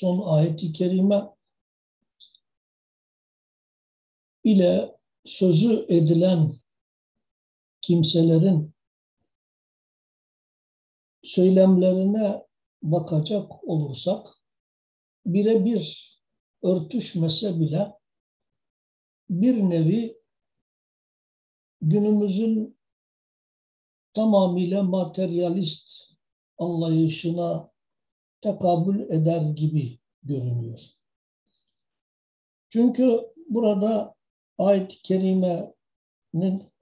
son ayeti kerime ile sözü edilen kimselerin söylemlerine bakacak olursak birebir örtüşmese bile bir nevi günümüzün tamamıyla materyalist anlayışına tekabül eder gibi görünüyor. Çünkü burada ayet-i kerimenin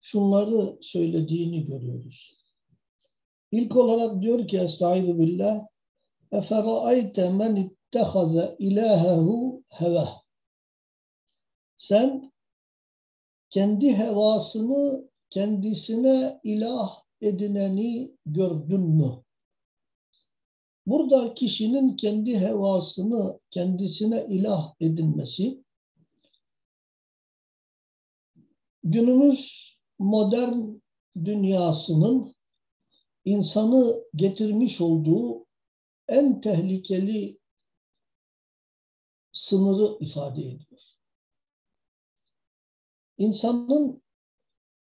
şunları söylediğini görüyoruz. İlk olarak diyor ki Estaizu billah Efera'ayte men ittehaze ilahehu heveh Sen kendi hevasını kendisine ilah edineni gördün mü? Burada kişinin kendi hevasını kendisine ilah edinmesi günümüz modern dünyasının insanı getirmiş olduğu en tehlikeli sınırı ifade ediyor. İnsanın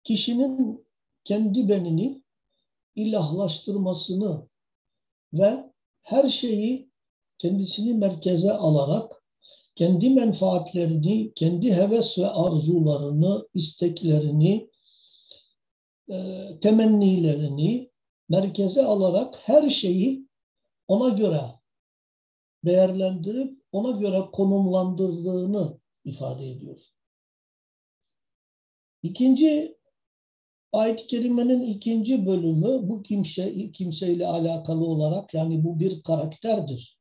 kişinin kendi benini ilahlaştırmasını ve her şeyi kendisini merkeze alarak kendi menfaatlerini, kendi heves ve arzularını, isteklerini, e, temennilerini merkeze alarak her şeyi ona göre değerlendirip ona göre konumlandırdığını ifade ediyor. İkinci ayet-i kerimenin ikinci bölümü bu kimse kimseyle alakalı olarak yani bu bir karakterdir.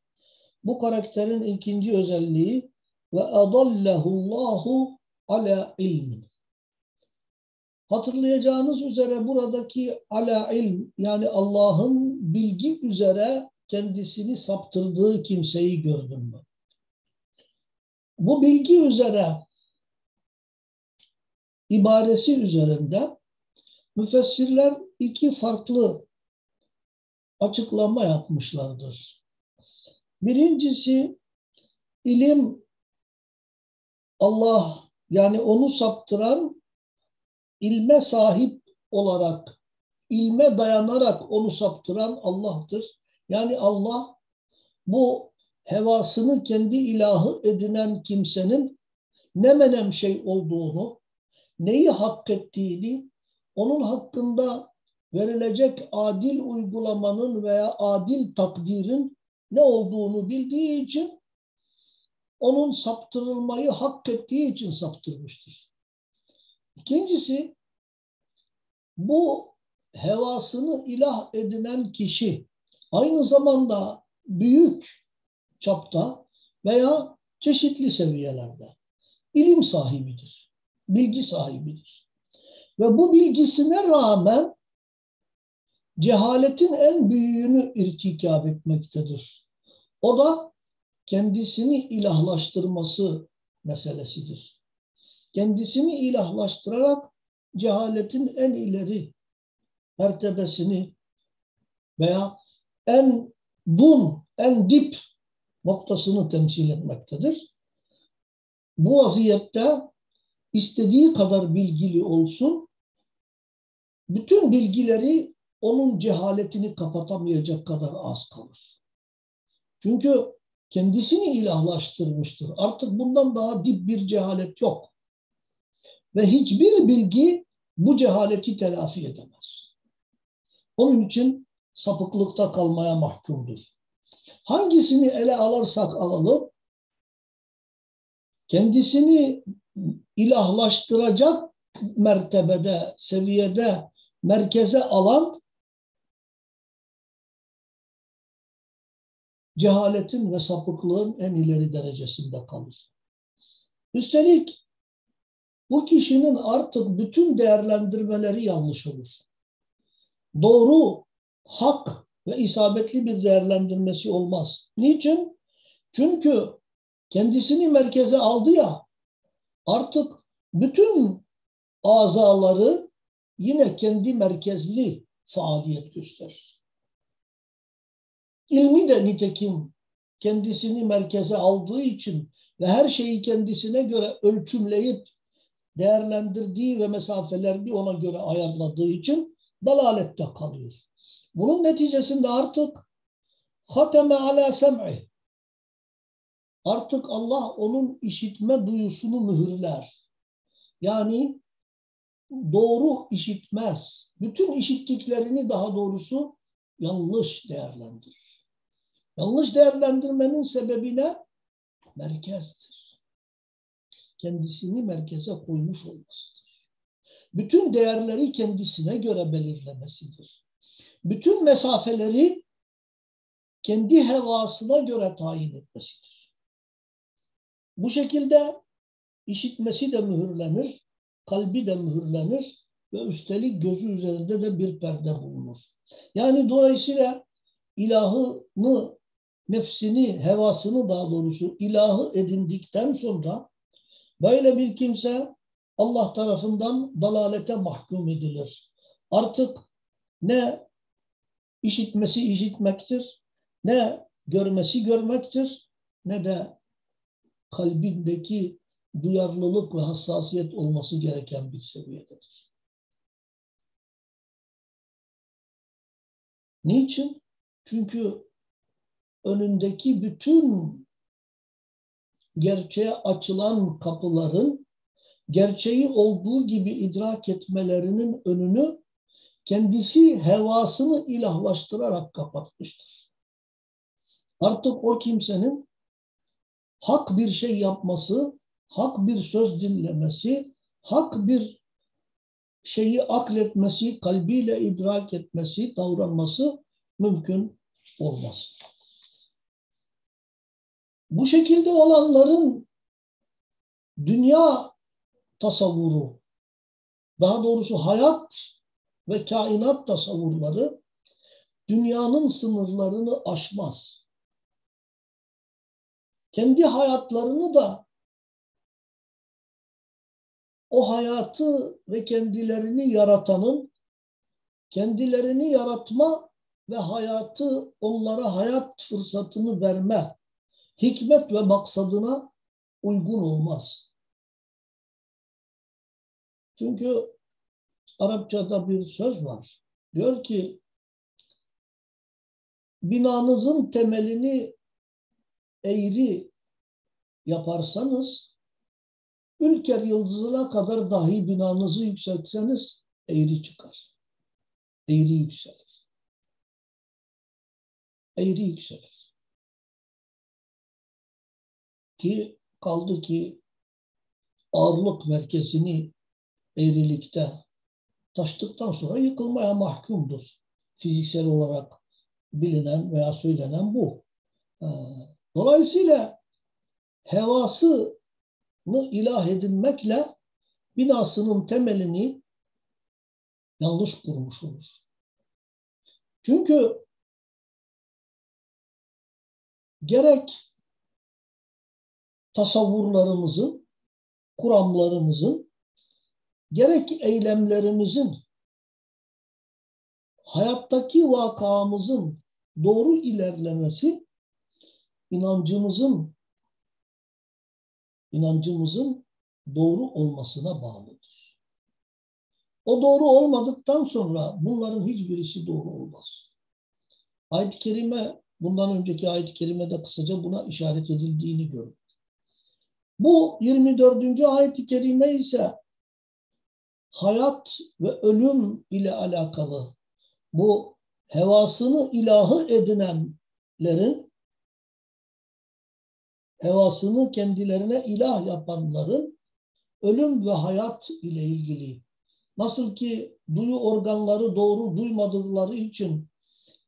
Bu karakterin ikinci özelliği ve adallahullahu ala ilmin. Hatırlayacağınız üzere buradaki ala ilm yani Allah'ın bilgi üzere kendisini saptırdığı kimseyi gördüm mü? Bu bilgi üzere ibaresi üzerinde müfessirler iki farklı açıklama yapmışlardır. Birincisi ilim Allah yani onu saptıran ilme sahip olarak ilme dayanarak onu saptıran Allah'tır. Yani Allah bu hevasını kendi ilahı edinen kimsenin ne menem şey olduğunu, neyi hak ettiğini, onun hakkında verilecek adil uygulamanın veya adil takdirin ne olduğunu bildiği için onun saptırılmayı hak ettiği için saptırmıştır. İkincisi bu hevasını ilah edinen kişi aynı zamanda büyük çapta veya çeşitli seviyelerde ilim sahibidir, bilgi sahibidir. Ve bu bilgisine rağmen cehaletin en büyüğünü irtikab etmektedir. O da kendisini ilahlaştırması meselesidir. Kendisini ilahlaştırarak cehaletin en ileri mertebesini veya en dun, en dip noktasını temsil etmektedir. Bu vaziyette istediği kadar bilgili olsun, bütün bilgileri onun cehaletini kapatamayacak kadar az kalır. Çünkü kendisini ilahlaştırmıştır. Artık bundan daha dip bir cehalet yok. Ve hiçbir bilgi bu cehaleti telafi edemez. Onun için sapıklıkta kalmaya mahkumdur. Hangisini ele alırsak alalım, kendisini ilahlaştıracak mertebede, seviyede, merkeze alan cehaletin ve sapıklığın en ileri derecesinde kalır. Üstelik bu kişinin artık bütün değerlendirmeleri yanlış olur. Doğru, hak ve isabetli bir değerlendirmesi olmaz. Niçin? Çünkü kendisini merkeze aldı ya, artık bütün azaları yine kendi merkezli faaliyet gösterir. İlmi de nitekim kendisini merkeze aldığı için ve her şeyi kendisine göre ölçümleyip değerlendirdiği ve mesafelerini ona göre ayarladığı için dalalette kalıyor. Bunun neticesinde artık hateme ala sem'i artık Allah onun işitme duyusunu mühürler. Yani doğru işitmez. Bütün işittiklerini daha doğrusu yanlış değerlendirir. Yanlış değerlendirmenin sebebi ne? Merkezdir. Kendisini merkeze koymuş olmasıdır. Bütün değerleri kendisine göre belirlemesidir. Bütün mesafeleri kendi hevasına göre tayin etmesidir. Bu şekilde işitmesi de mühürlenir, kalbi de mühürlenir ve üstelik gözü üzerinde de bir perde bulunur. Yani dolayısıyla ilahını, nefsini, hevasını daha doğrusu ilahı edindikten sonra böyle bir kimse Allah tarafından dalalete mahkum edilir. Artık ne işitmesi işitmektir, ne görmesi görmektir, ne de kalbindeki duyarlılık ve hassasiyet olması gereken bir seviyededir. Niçin? Çünkü önündeki bütün gerçeğe açılan kapıların gerçeği olduğu gibi idrak etmelerinin önünü kendisi hevasını ilahlaştırarak kapatmıştır. Artık o kimsenin hak bir şey yapması, hak bir söz dinlemesi, hak bir şeyi akletmesi, kalbiyle idrak etmesi, davranması mümkün olmaz. Bu şekilde olanların dünya tasavvuru, daha doğrusu hayat ve kainat tasavvurları dünyanın sınırlarını aşmaz. Kendi hayatlarını da o hayatı ve kendilerini yaratanın kendilerini yaratma ve hayatı onlara hayat fırsatını verme hikmet ve maksadına uygun olmaz. Çünkü Arapçada bir söz var. Diyor ki binanızın temelini eğri yaparsanız Ülker yıldızına kadar dahi binanızı yükseltseniz eğri çıkar. Eğri yükselir. Eğri yükselir. Ki kaldı ki ağırlık merkezini eğrilikte taştıktan sonra yıkılmaya mahkumdur. Fiziksel olarak bilinen veya söylenen bu. Ee, dolayısıyla hevası ilah edinmekle binasının temelini yanlış kurmuş olur. Çünkü gerek tasavvurlarımızın, kuramlarımızın, gerek eylemlerimizin, hayattaki vakamızın doğru ilerlemesi, inancımızın inancımızın doğru olmasına bağlıdır. O doğru olmadıktan sonra bunların hiçbirisi doğru olmaz. Ayet-i Kerime, bundan önceki ayet-i kerimede kısaca buna işaret edildiğini gördük. Bu 24. ayet-i kerime ise hayat ve ölüm ile alakalı bu hevasını ilahı edinenlerin hevasını kendilerine ilah yapanların ölüm ve hayat ile ilgili. Nasıl ki duyu organları doğru duymadıkları için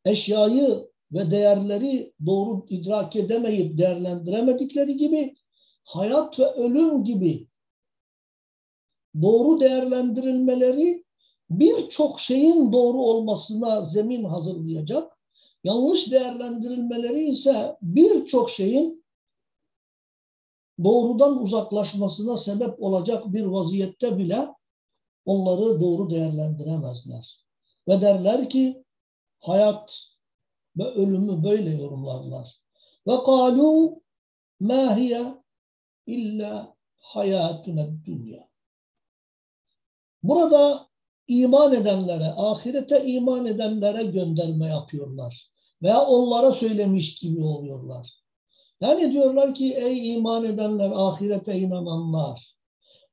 eşyayı ve değerleri doğru idrak edemeyip değerlendiremedikleri gibi hayat ve ölüm gibi doğru değerlendirilmeleri birçok şeyin doğru olmasına zemin hazırlayacak. Yanlış değerlendirilmeleri ise birçok şeyin doğrudan uzaklaşmasına sebep olacak bir vaziyette bile onları doğru değerlendiremezler. Ve derler ki hayat ve ölümü böyle yorumlarlar. Ve kalu ma hiye illa hayatuna dünya. Burada iman edenlere, ahirete iman edenlere gönderme yapıyorlar. Veya onlara söylemiş gibi oluyorlar. Yani diyorlar ki ey iman edenler, ahirete inananlar,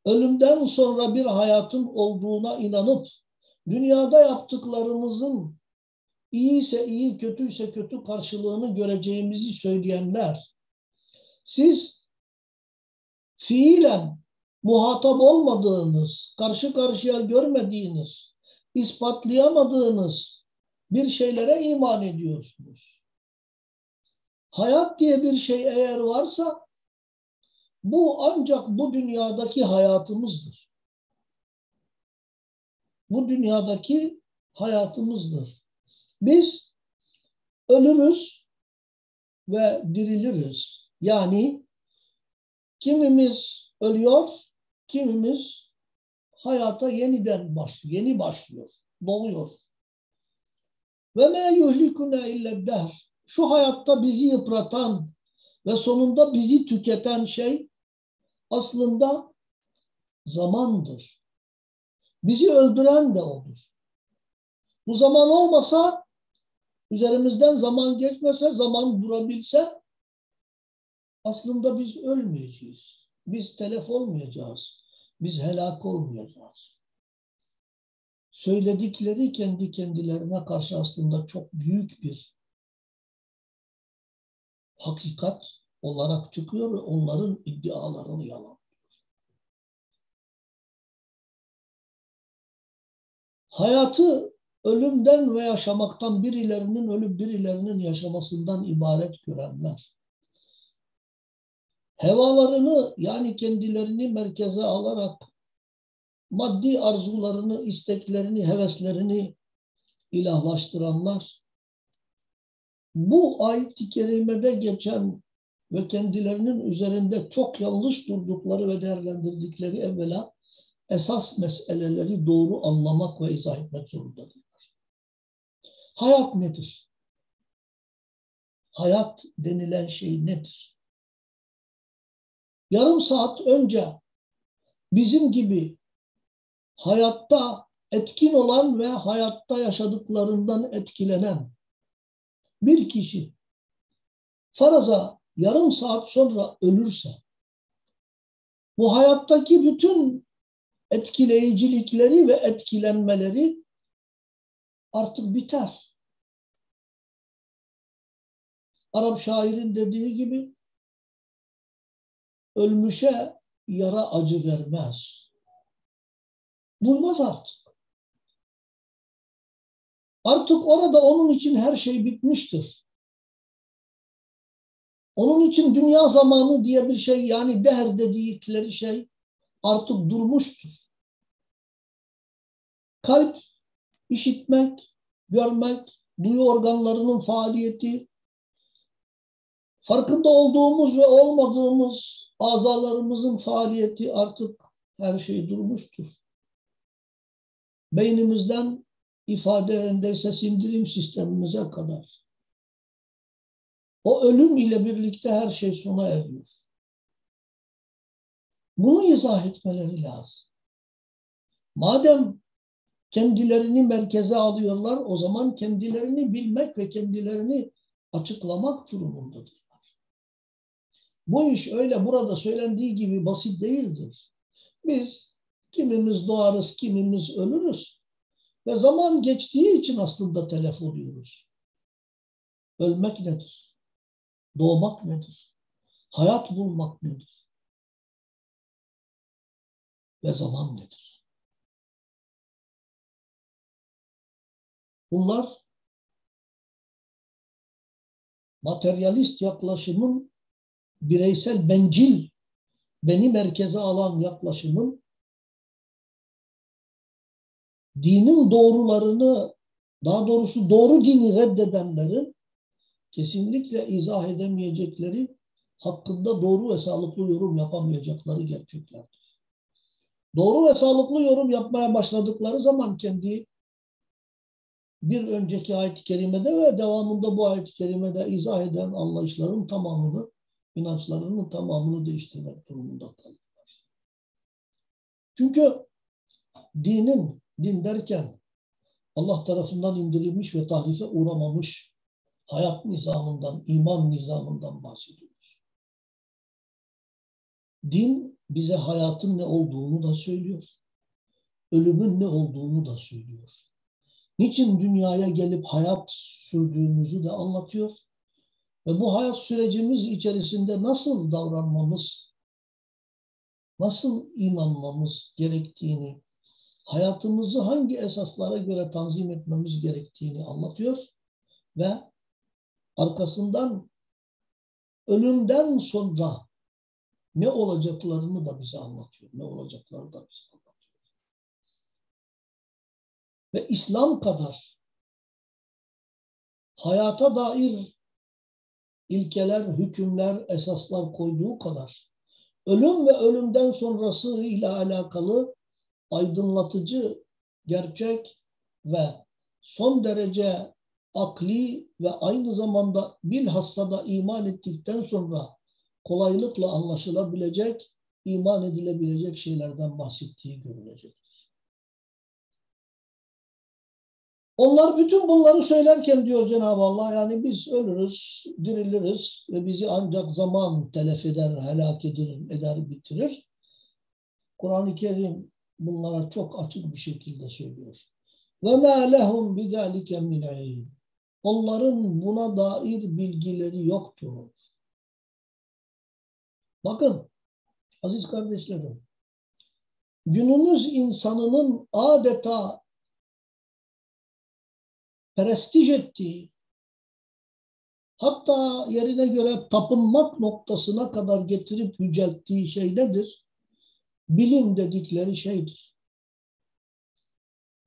ölümden sonra bir hayatın olduğuna inanıp dünyada yaptıklarımızın iyiyse iyi, kötüyse kötü karşılığını göreceğimizi söyleyenler, siz fiilen muhatap olmadığınız, karşı karşıya görmediğiniz, ispatlayamadığınız bir şeylere iman ediyorsunuz. Hayat diye bir şey eğer varsa bu ancak bu dünyadaki hayatımızdır. Bu dünyadaki hayatımızdır. Biz ölürüz ve diriliriz. Yani kimimiz ölüyor, kimimiz hayata yeniden başlıyor, yeni başlıyor, doğuyor. Ve me yuhlikuna illa dehr. Şu hayatta bizi yıpratan ve sonunda bizi tüketen şey aslında zamandır. Bizi öldüren de odur. Bu zaman olmasa, üzerimizden zaman geçmese, zaman durabilse aslında biz ölmeyeceğiz. Biz telef olmayacağız. Biz helak olmayacağız. Söyledikleri kendi kendilerine karşı aslında çok büyük bir hakikat olarak çıkıyor ve onların iddialarını yalanlıyor. Hayatı ölümden ve yaşamaktan birilerinin ölüp birilerinin yaşamasından ibaret görenler hevalarını yani kendilerini merkeze alarak maddi arzularını, isteklerini, heveslerini ilahlaştıranlar bu ayet-i kerimede geçen ve kendilerinin üzerinde çok yanlış durdukları ve değerlendirdikleri evvela esas meseleleri doğru anlamak ve izah etmek zorundadırlar. Hayat nedir? Hayat denilen şey nedir? yarım saat önce bizim gibi hayatta etkin olan ve hayatta yaşadıklarından etkilenen bir kişi faraza yarım saat sonra ölürse bu hayattaki bütün etkileyicilikleri ve etkilenmeleri artık biter. Arap şairin dediği gibi ölmüşe yara acı vermez. Duymaz artık. Artık orada onun için her şey bitmiştir. Onun için dünya zamanı diye bir şey yani deher dedikleri şey artık durmuştur. Kalp, işitmek, görmek, duyu organlarının faaliyeti, farkında olduğumuz ve olmadığımız azalarımızın faaliyeti artık her şey durmuştur. Beynimizden ifade ederse sindirim sistemimize kadar. O ölüm ile birlikte her şey sona eriyor. Bunu izah etmeleri lazım. Madem kendilerini merkeze alıyorlar, o zaman kendilerini bilmek ve kendilerini açıklamak durumundadır. Bu iş öyle burada söylendiği gibi basit değildir. Biz kimimiz doğarız, kimimiz ölürüz. Ve zaman geçtiği için aslında telef oluyoruz. Ölmek nedir? Doğmak nedir? Hayat bulmak nedir? Ve zaman nedir? Bunlar materyalist yaklaşımın bireysel bencil, beni merkeze alan yaklaşımın dinin doğrularını, daha doğrusu doğru dini reddedenlerin kesinlikle izah edemeyecekleri, hakkında doğru ve sağlıklı yorum yapamayacakları gerçeklerdir. Doğru ve sağlıklı yorum yapmaya başladıkları zaman kendi bir önceki ayet-i kerimede ve devamında bu ayet-i kerimede izah eden anlayışların tamamını, inançlarının tamamını değiştirmek durumunda kalırlar. Çünkü dinin, din derken Allah tarafından indirilmiş ve tahrife uğramamış hayat nizamından, iman nizamından bahsediyoruz. Din bize hayatın ne olduğunu da söylüyor. Ölümün ne olduğunu da söylüyor. Niçin dünyaya gelip hayat sürdüğümüzü de anlatıyor. Ve bu hayat sürecimiz içerisinde nasıl davranmamız, nasıl inanmamız gerektiğini, hayatımızı hangi esaslara göre tanzim etmemiz gerektiğini anlatıyor ve arkasından ölümden sonra ne olacaklarını da bize anlatıyor. Ne olacaklarını da bize anlatıyor. Ve İslam kadar hayata dair ilkeler, hükümler, esaslar koyduğu kadar ölüm ve ölümden sonrası ile alakalı aydınlatıcı, gerçek ve son derece akli ve aynı zamanda bilhassa da iman ettikten sonra kolaylıkla anlaşılabilecek, iman edilebilecek şeylerden bahsettiği görülecektir. Onlar bütün bunları söylerken diyor Cenab-ı Allah yani biz ölürüz, diriliriz ve bizi ancak zaman telef eder, helak eder, eder bitirir. Kur'an-ı Kerim bunlara çok açık bir şekilde söylüyor. Ve ma lehum bizalike min ilm. Onların buna dair bilgileri yoktur. Bakın aziz kardeşlerim günümüz insanının adeta prestij ettiği hatta yerine göre tapınmak noktasına kadar getirip yücelttiği şey nedir? Bilim dedikleri şeydir.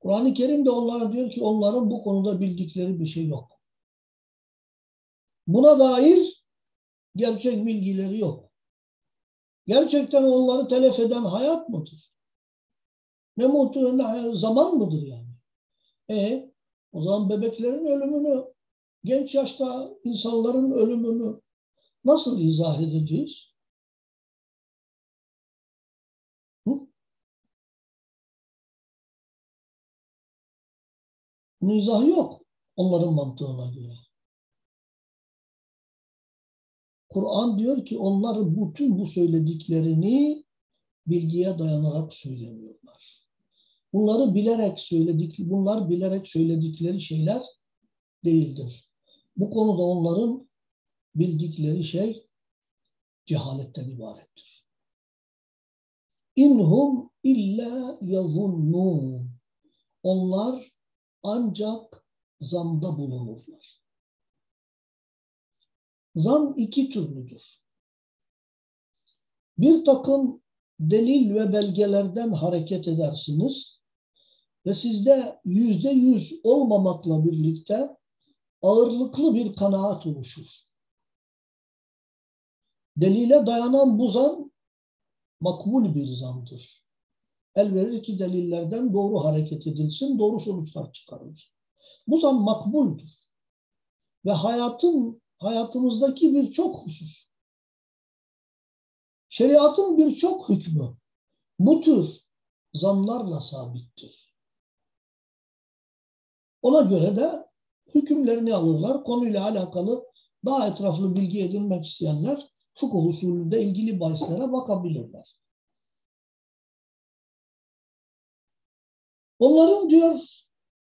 Kur'an-ı Kerim de onlara diyor ki onların bu konuda bildikleri bir şey yok. Buna dair gerçek bilgileri yok. Gerçekten onları telef eden hayat mıdır? Ne muhtemelen zaman mıdır yani? E o zaman bebeklerin ölümünü, genç yaşta insanların ölümünü nasıl izah edeceğiz? Bunun yok onların mantığına göre. Kur'an diyor ki onlar bütün bu söylediklerini bilgiye dayanarak söylemiyorlar. Bunları bilerek söyledik, bunlar bilerek söyledikleri şeyler değildir. Bu konuda onların bildikleri şey cehaletten ibarettir. İnhum illa yazunnun. Onlar ancak zanda bulunurlar. Zan iki türlüdür. Bir takım delil ve belgelerden hareket edersiniz ve sizde yüzde yüz olmamakla birlikte ağırlıklı bir kanaat oluşur. Delile dayanan bu zan makbul bir zandır el delillerden doğru hareket edilsin, doğru sonuçlar çıkarılır. Bu zan makbuldür. Ve hayatın, hayatımızdaki birçok husus, şeriatın birçok hükmü bu tür zanlarla sabittir. Ona göre de hükümlerini alırlar. Konuyla alakalı daha etraflı bilgi edinmek isteyenler fıkıh usulünde ilgili bahislere bakabilirler. Onların diyor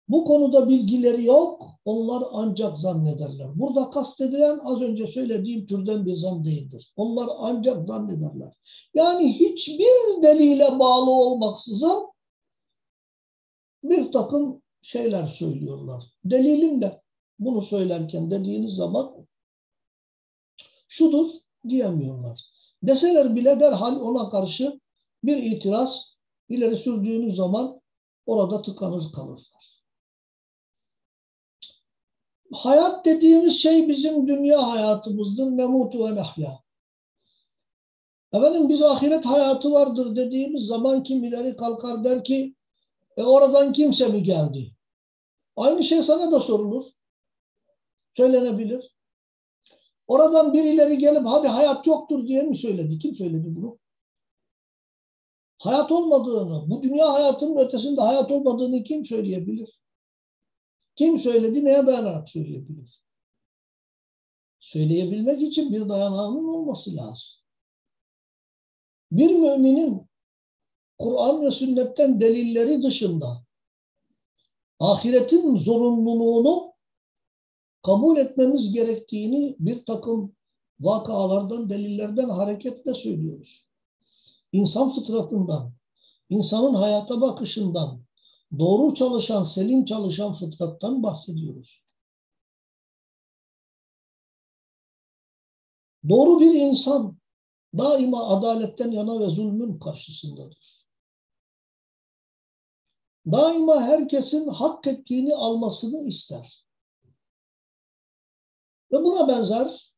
bu konuda bilgileri yok. Onlar ancak zannederler. Burada kastedilen az önce söylediğim türden bir zan değildir. Onlar ancak zannederler. Yani hiçbir delile bağlı olmaksızın bir takım şeyler söylüyorlar. Delilin de bunu söylerken dediğiniz zaman şudur diyemiyorlar. Deseler bile derhal ona karşı bir itiraz ileri sürdüğünüz zaman orada tıkanır kalırlar. Hayat dediğimiz şey bizim dünya hayatımızdır. Nemutu ve nahya. Efendim biz ahiret hayatı vardır dediğimiz zaman kimileri kalkar der ki e oradan kimse mi geldi? Aynı şey sana da sorulur. Söylenebilir. Oradan birileri gelip hadi hayat yoktur diye mi söyledi? Kim söyledi bunu? Hayat olmadığını, bu dünya hayatının ötesinde hayat olmadığını kim söyleyebilir? Kim söyledi, neye dayanarak söyleyebilir? Söyleyebilmek için bir dayanağının olması lazım. Bir müminin Kur'an ve sünnetten delilleri dışında ahiretin zorunluluğunu kabul etmemiz gerektiğini bir takım vakalardan, delillerden hareketle söylüyoruz. İnsan fıtratından, insanın hayata bakışından, doğru çalışan, selim çalışan fıtrattan bahsediyoruz. Doğru bir insan daima adaletten yana ve zulmün karşısındadır. Daima herkesin hak ettiğini almasını ister. Ve buna benzer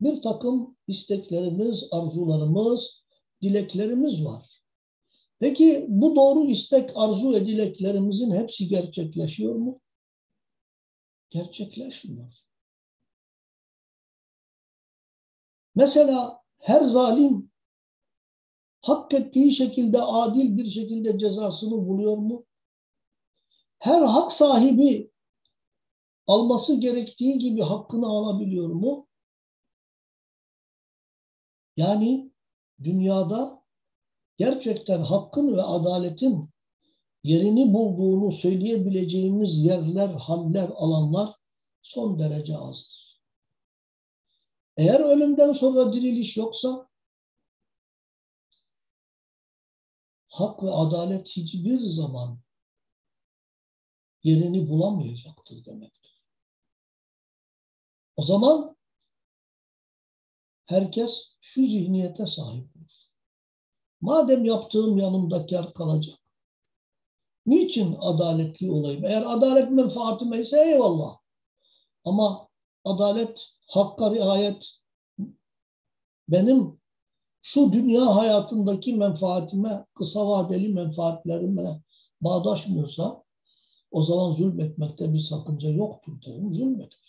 bir takım isteklerimiz, arzularımız, dileklerimiz var. Peki bu doğru istek, arzu ve dileklerimizin hepsi gerçekleşiyor mu? Gerçekleşmiyor. Mesela her zalim hak ettiği şekilde adil bir şekilde cezasını buluyor mu? Her hak sahibi alması gerektiği gibi hakkını alabiliyor mu? Yani dünyada gerçekten hakkın ve adaletin yerini bulduğunu söyleyebileceğimiz yerler, haller, alanlar son derece azdır. Eğer ölümden sonra diriliş yoksa hak ve adalet hiçbir zaman yerini bulamayacaktır demektir. O zaman herkes şu zihniyete sahip olur. Madem yaptığım yanımda kar kalacak, niçin adaletli olayım? Eğer adalet menfaatime ise eyvallah. Ama adalet, hakka riayet benim şu dünya hayatındaki menfaatime, kısa vadeli menfaatlerime bağdaşmıyorsa o zaman zulmetmekte bir sakınca yoktur derim, zulmeder.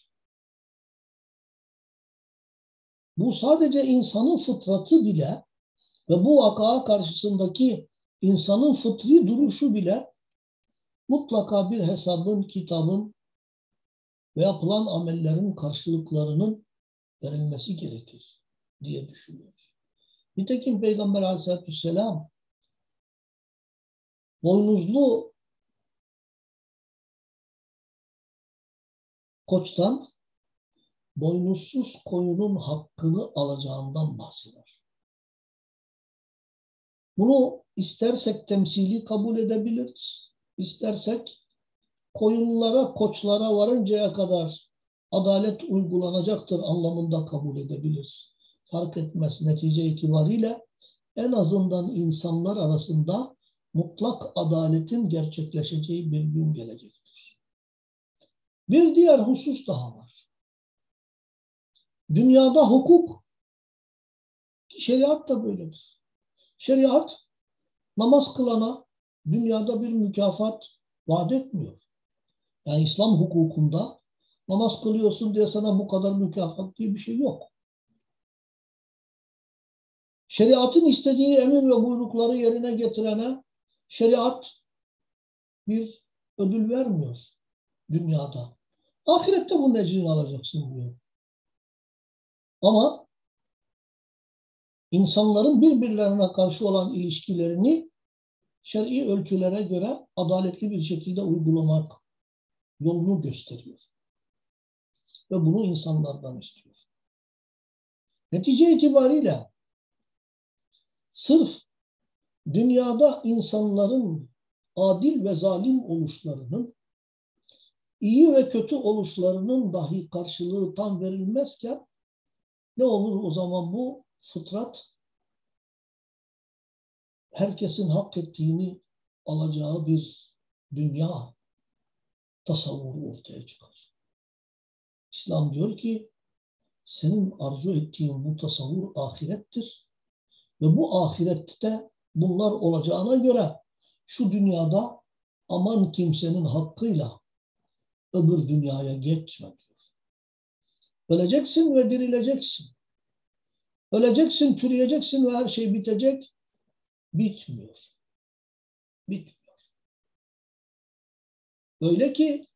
Bu sadece insanın fıtratı bile ve bu vaka karşısındaki insanın fıtri duruşu bile mutlaka bir hesabın, kitabın ve yapılan amellerin karşılıklarının verilmesi gerekir diye düşünüyoruz. Nitekim Peygamber aleyhissalatü vesselam boynuzlu koçtan boynuzsuz koyunun hakkını alacağından bahseder. Bunu istersek temsili kabul edebiliriz. İstersek koyunlara, koçlara varıncaya kadar adalet uygulanacaktır anlamında kabul edebiliriz. Fark etmez netice itibariyle en azından insanlar arasında mutlak adaletin gerçekleşeceği bir gün gelecektir. Bir diğer husus daha var. Dünyada hukuk, şeriat da böyledir. Şeriat namaz kılana dünyada bir mükafat vaat etmiyor. Yani İslam hukukunda namaz kılıyorsun diye sana bu kadar mükafat diye bir şey yok. Şeriatın istediği emir ve buyrukları yerine getirene şeriat bir ödül vermiyor dünyada. Ahirette bunun ecrini alacaksın diyor. Ama insanların birbirlerine karşı olan ilişkilerini şer'i ölçülere göre adaletli bir şekilde uygulamak yolunu gösteriyor. Ve bunu insanlardan istiyor. Netice itibariyle sırf dünyada insanların adil ve zalim oluşlarının iyi ve kötü oluşlarının dahi karşılığı tam verilmezken ne olur o zaman bu fıtrat herkesin hak ettiğini alacağı bir dünya tasavvuru ortaya çıkar. İslam diyor ki senin arzu ettiğin bu tasavvur ahirettir ve bu ahirette bunlar olacağına göre şu dünyada aman kimsenin hakkıyla öbür dünyaya geçme diyor. Öleceksin ve dirileceksin. Öleceksin, çürüyeceksin ve her şey bitecek. Bitmiyor. Bitmiyor. Öyle ki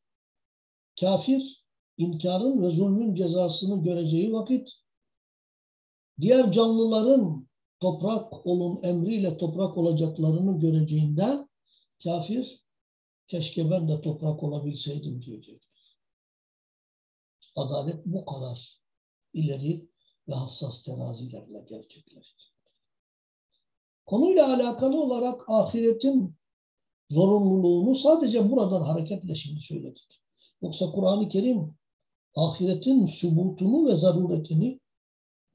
kafir inkarın ve zulmün cezasını göreceği vakit diğer canlıların toprak olun emriyle toprak olacaklarını göreceğinde kafir keşke ben de toprak olabilseydim diyecektir. Adalet bu kadar ileri ve hassas terazilerle gerçekleşecek. Konuyla alakalı olarak ahiretin zorunluluğunu sadece buradan hareketle şimdi söyledik. Yoksa Kur'an-ı Kerim ahiretin subutunu ve zaruretini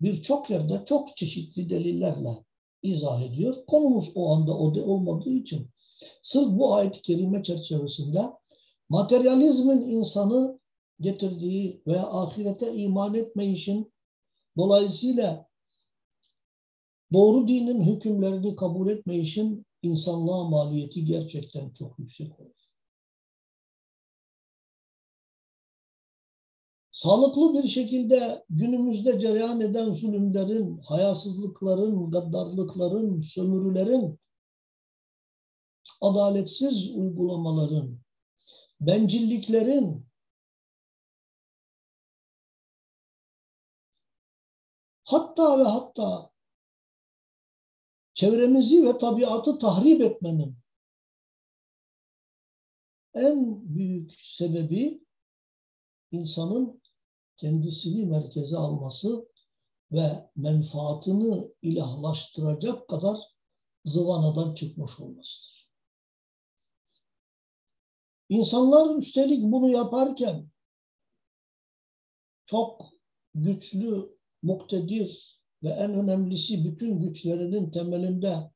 birçok yerde çok çeşitli delillerle izah ediyor. Konumuz o anda o de olmadığı için sırf bu ayet-i kerime çerçevesinde materyalizmin insanı getirdiği veya ahirete iman etmeyişin dolayısıyla doğru dinin hükümlerini kabul etmeyişin insanlığa maliyeti gerçekten çok yüksek olur. sağlıklı bir şekilde günümüzde cereyan eden zulümlerin, hayasızlıkların, gaddarlıkların, sömürülerin, adaletsiz uygulamaların, bencilliklerin, hatta ve hatta çevremizi ve tabiatı tahrip etmenin en büyük sebebi insanın kendisini merkeze alması ve menfaatını ilahlaştıracak kadar zıvanadan çıkmış olmasıdır. İnsanlar üstelik bunu yaparken çok güçlü, muktedir ve en önemlisi bütün güçlerinin temelinde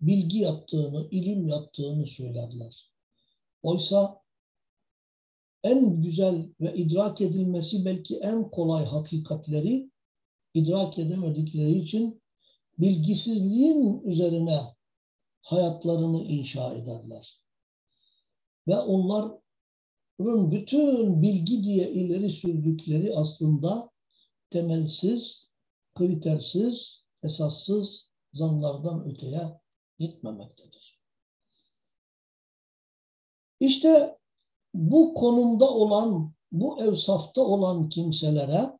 bilgi yattığını, ilim yattığını söylerler. Oysa en güzel ve idrak edilmesi belki en kolay hakikatleri idrak edemedikleri için bilgisizliğin üzerine hayatlarını inşa ederler. Ve onların bütün bilgi diye ileri sürdükleri aslında temelsiz, kritersiz, esassız zanlardan öteye gitmemektedir. İşte bu konumda olan, bu evsafta olan kimselere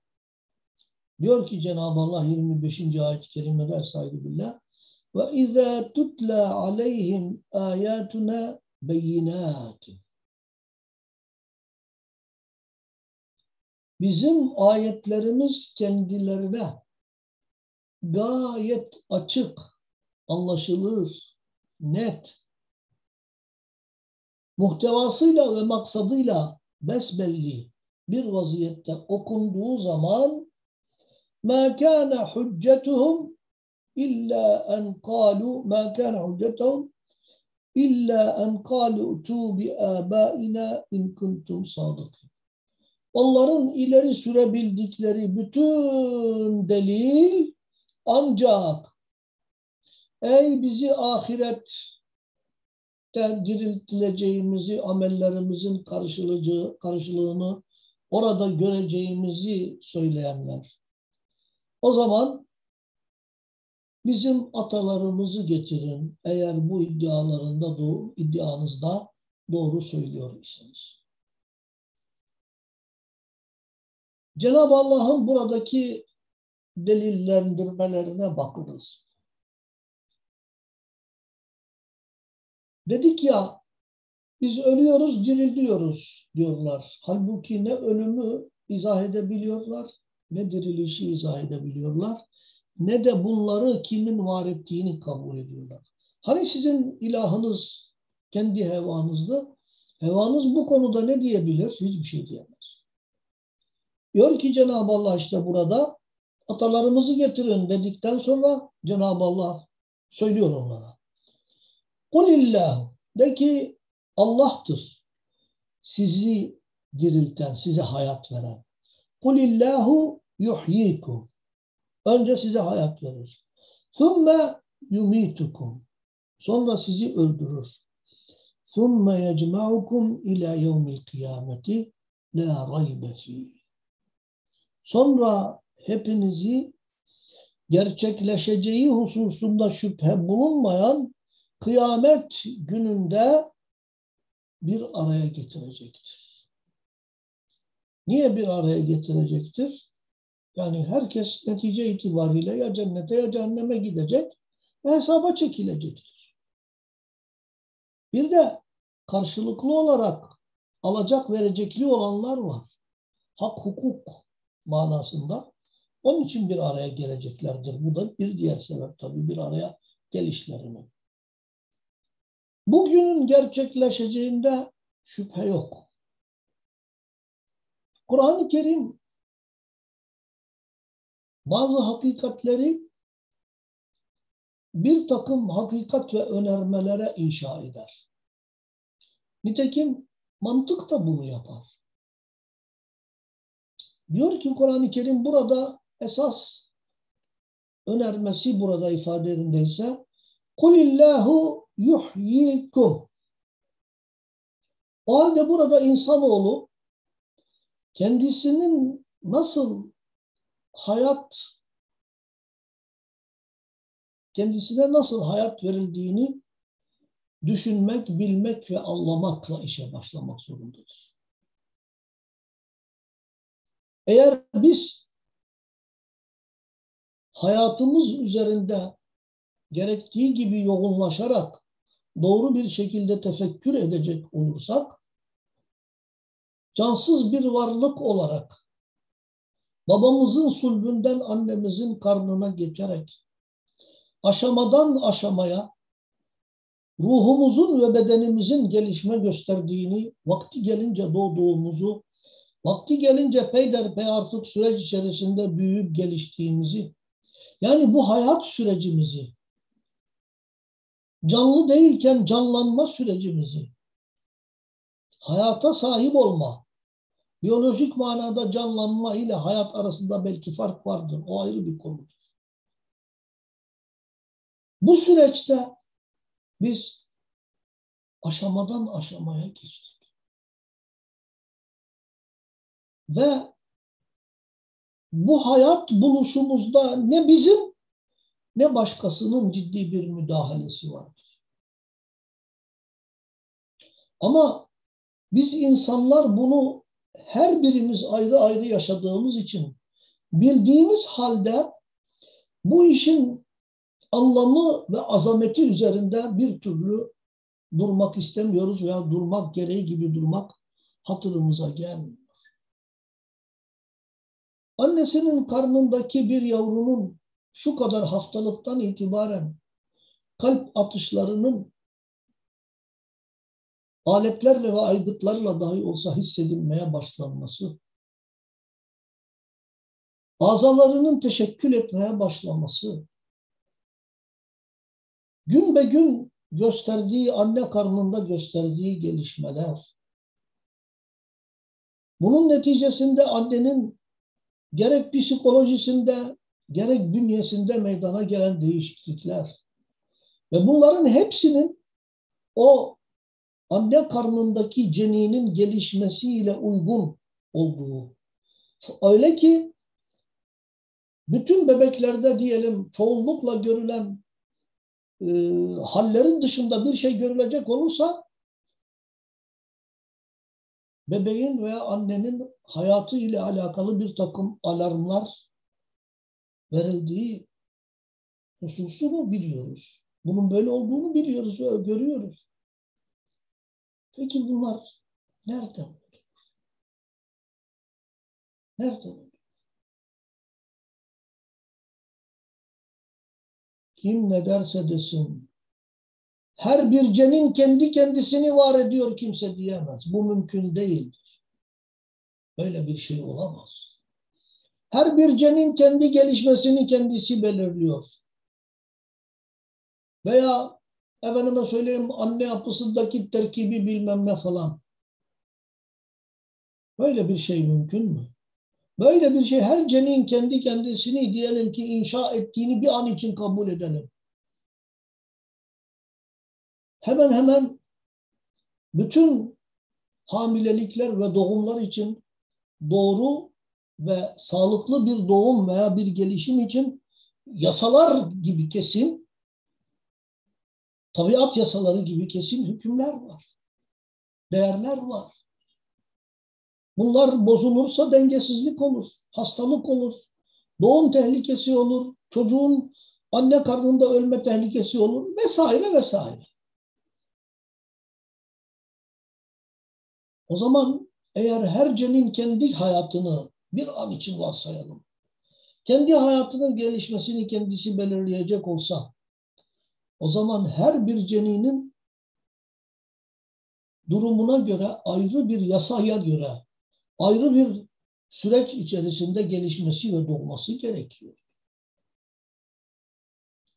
diyor ki Cenab-ı Allah 25. ayet-i kerimede Estaizu ve izâ tutla aleyhim âyâtuna beyinâtin Bizim ayetlerimiz kendilerine gayet açık, anlaşılır, net muhtevasıyla ve maksadıyla besbelli bir vaziyette okunduğu zaman ma kana hüccetuhum illa en kalu ma kana hüccetuhum illa en kalu tu bi abaina in kuntum sadıkın. Onların ileri sürebildikleri bütün delil ancak ey bizi ahiret diriltileceğimizi, amellerimizin karşılığı, karşılığını orada göreceğimizi söyleyenler. O zaman bizim atalarımızı getirin eğer bu iddialarında doğru, iddianızda doğru söylüyor iseniz. Cenab-ı Allah'ın buradaki delillendirmelerine bakınız. Dedik ya biz ölüyoruz, diriliyoruz diyorlar. Halbuki ne ölümü izah edebiliyorlar, ne dirilişi izah edebiliyorlar, ne de bunları kimin var ettiğini kabul ediyorlar. Hani sizin ilahınız kendi hevanızdı? Hevanız bu konuda ne diyebilir? Hiçbir şey diyemez. Diyor ki Cenab-ı Allah işte burada atalarımızı getirin dedikten sonra Cenab-ı Allah söylüyor onlara. Kulillahu. De ki Allah'tır. Sizi dirilten, size hayat veren. Kulillahu yuhyikum. Önce size hayat verir. Thumme yumitukum. Sonra sizi öldürür. Thumme yecma'ukum ila yevmil kıyameti. la raybe Sonra hepinizi gerçekleşeceği hususunda şüphe bulunmayan kıyamet gününde bir araya getirecektir. Niye bir araya getirecektir? Yani herkes netice itibariyle ya cennete ya cehenneme gidecek ve hesaba çekilecektir. Bir de karşılıklı olarak alacak verecekli olanlar var. Hak hukuk manasında. Onun için bir araya geleceklerdir. Bu da bir diğer sebep tabii bir araya gelişlerini. Bugünün gerçekleşeceğinde şüphe yok. Kur'an-ı Kerim bazı hakikatleri bir takım hakikat ve önermelere inşa eder. Nitekim mantık da bunu yapar. Diyor ki Kur'an-ı Kerim burada esas önermesi burada ifade yerindeyse Kulillahu yuhyikum O halde burada insanoğlu kendisinin nasıl hayat kendisine nasıl hayat verildiğini düşünmek, bilmek ve anlamakla işe başlamak zorundadır. Eğer biz hayatımız üzerinde gerektiği gibi yoğunlaşarak doğru bir şekilde tefekkür edecek olursak, cansız bir varlık olarak babamızın sulbünden annemizin karnına geçerek aşamadan aşamaya ruhumuzun ve bedenimizin gelişme gösterdiğini, vakti gelince doğduğumuzu, vakti gelince peyderpey artık süreç içerisinde büyüyüp geliştiğimizi, yani bu hayat sürecimizi, canlı değilken canlanma sürecimizi, hayata sahip olma, biyolojik manada canlanma ile hayat arasında belki fark vardır. O ayrı bir konudur. Bu süreçte biz aşamadan aşamaya geçtik. Ve bu hayat buluşumuzda ne bizim ne başkasının ciddi bir müdahalesi vardır. Ama biz insanlar bunu her birimiz ayrı ayrı yaşadığımız için bildiğimiz halde bu işin anlamı ve azameti üzerinde bir türlü durmak istemiyoruz veya durmak gereği gibi durmak hatırımıza gelmiyor. Annesinin karnındaki bir yavrunun şu kadar haftalıktan itibaren kalp atışlarının aletlerle ve aygıtlarla dahi olsa hissedilmeye başlanması, azalarının teşekkül etmeye başlaması, gün be gün gösterdiği, anne karnında gösterdiği gelişmeler, bunun neticesinde annenin gerek psikolojisinde, gerek bünyesinde meydana gelen değişiklikler ve bunların hepsinin o anne karnındaki ceninin gelişmesiyle uygun olduğu. Öyle ki bütün bebeklerde diyelim çoğunlukla görülen e, hallerin dışında bir şey görülecek olursa bebeğin veya annenin hayatı ile alakalı bir takım alarmlar verildiği hususunu biliyoruz. Bunun böyle olduğunu biliyoruz ve görüyoruz. Peki bunlar nereden oluyor? Nereden oluyor? Kim ne derse desin, her bir cenin kendi kendisini var ediyor kimse diyemez. Bu mümkün değildir. Böyle bir şey olamaz. Her bir cenin kendi gelişmesini kendisi belirliyor. Veya efendime söyleyeyim anne yapısındaki terkibi bilmem ne falan. Böyle bir şey mümkün mü? Böyle bir şey her cenin kendi kendisini diyelim ki inşa ettiğini bir an için kabul edelim. Hemen hemen bütün hamilelikler ve doğumlar için doğru ve sağlıklı bir doğum veya bir gelişim için yasalar gibi kesin, tabiat yasaları gibi kesin hükümler var. Değerler var. Bunlar bozulursa dengesizlik olur, hastalık olur, doğum tehlikesi olur, çocuğun anne karnında ölme tehlikesi olur vesaire vesaire. O zaman eğer her cenin kendi hayatını bir an için varsayalım. Kendi hayatının gelişmesini kendisi belirleyecek olsa o zaman her bir ceninin durumuna göre ayrı bir yasaya göre ayrı bir süreç içerisinde gelişmesi ve doğması gerekiyor.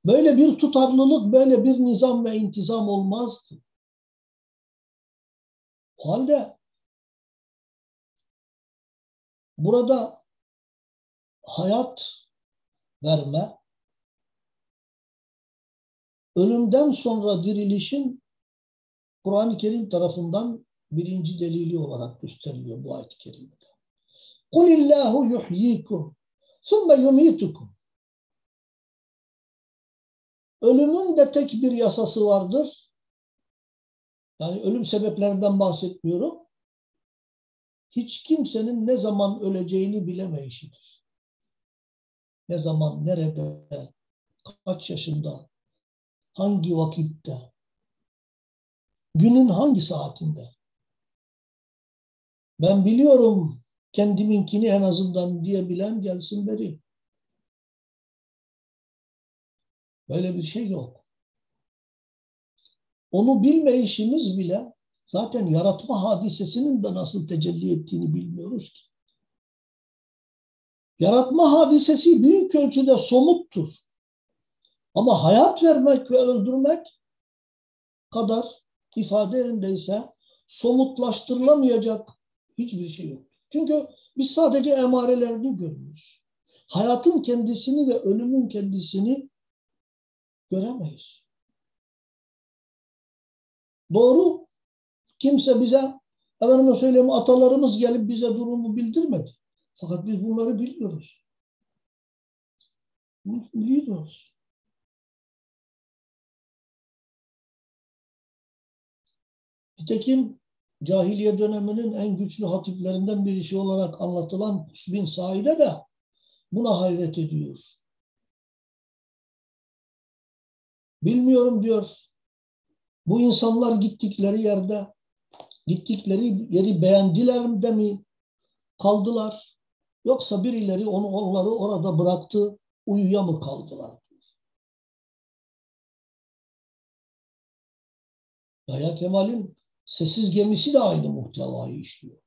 Böyle bir tutarlılık, böyle bir nizam ve intizam olmazdı. O halde burada hayat verme, ölümden sonra dirilişin Kur'an-ı Kerim tarafından birinci delili olarak gösteriliyor bu ayet-i kerimede. قُلِ اللّٰهُ يُحْيِيكُمْ ثُمَّ يُمِيتُكُمْ Ölümün de tek bir yasası vardır. Yani ölüm sebeplerinden bahsetmiyorum. Hiç kimsenin ne zaman öleceğini bilemeyişidir. Ne zaman, nerede, kaç yaşında, hangi vakitte, günün hangi saatinde. Ben biliyorum kendiminkini en azından diyebilen gelsin beri. Böyle bir şey yok. Onu bilmeyişimiz bile zaten yaratma hadisesinin de nasıl tecelli ettiğini bilmiyoruz ki. Yaratma hadisesi büyük ölçüde somuttur. Ama hayat vermek ve öldürmek kadar ifade yerindeyse somutlaştırılamayacak hiçbir şey yok. Çünkü biz sadece emarelerini görürüz. Hayatın kendisini ve ölümün kendisini göremeyiz. Doğru. Kimse bize efendime söyleyeyim atalarımız gelip bize durumu bildirmedi. Fakat biz bunları biliyoruz. Biliyoruz. Nitekim cahiliye döneminin en güçlü hatiplerinden birisi olarak anlatılan Husbin Saide de buna hayret ediyor. Bilmiyorum diyor. Bu insanlar gittikleri yerde, gittikleri yeri beğendiler de mi kaldılar? Yoksa birileri onu onları orada bıraktı, uyuya mı kaldılar? Yahya Kemal'in sessiz gemisi de aynı muhtevayı işliyor.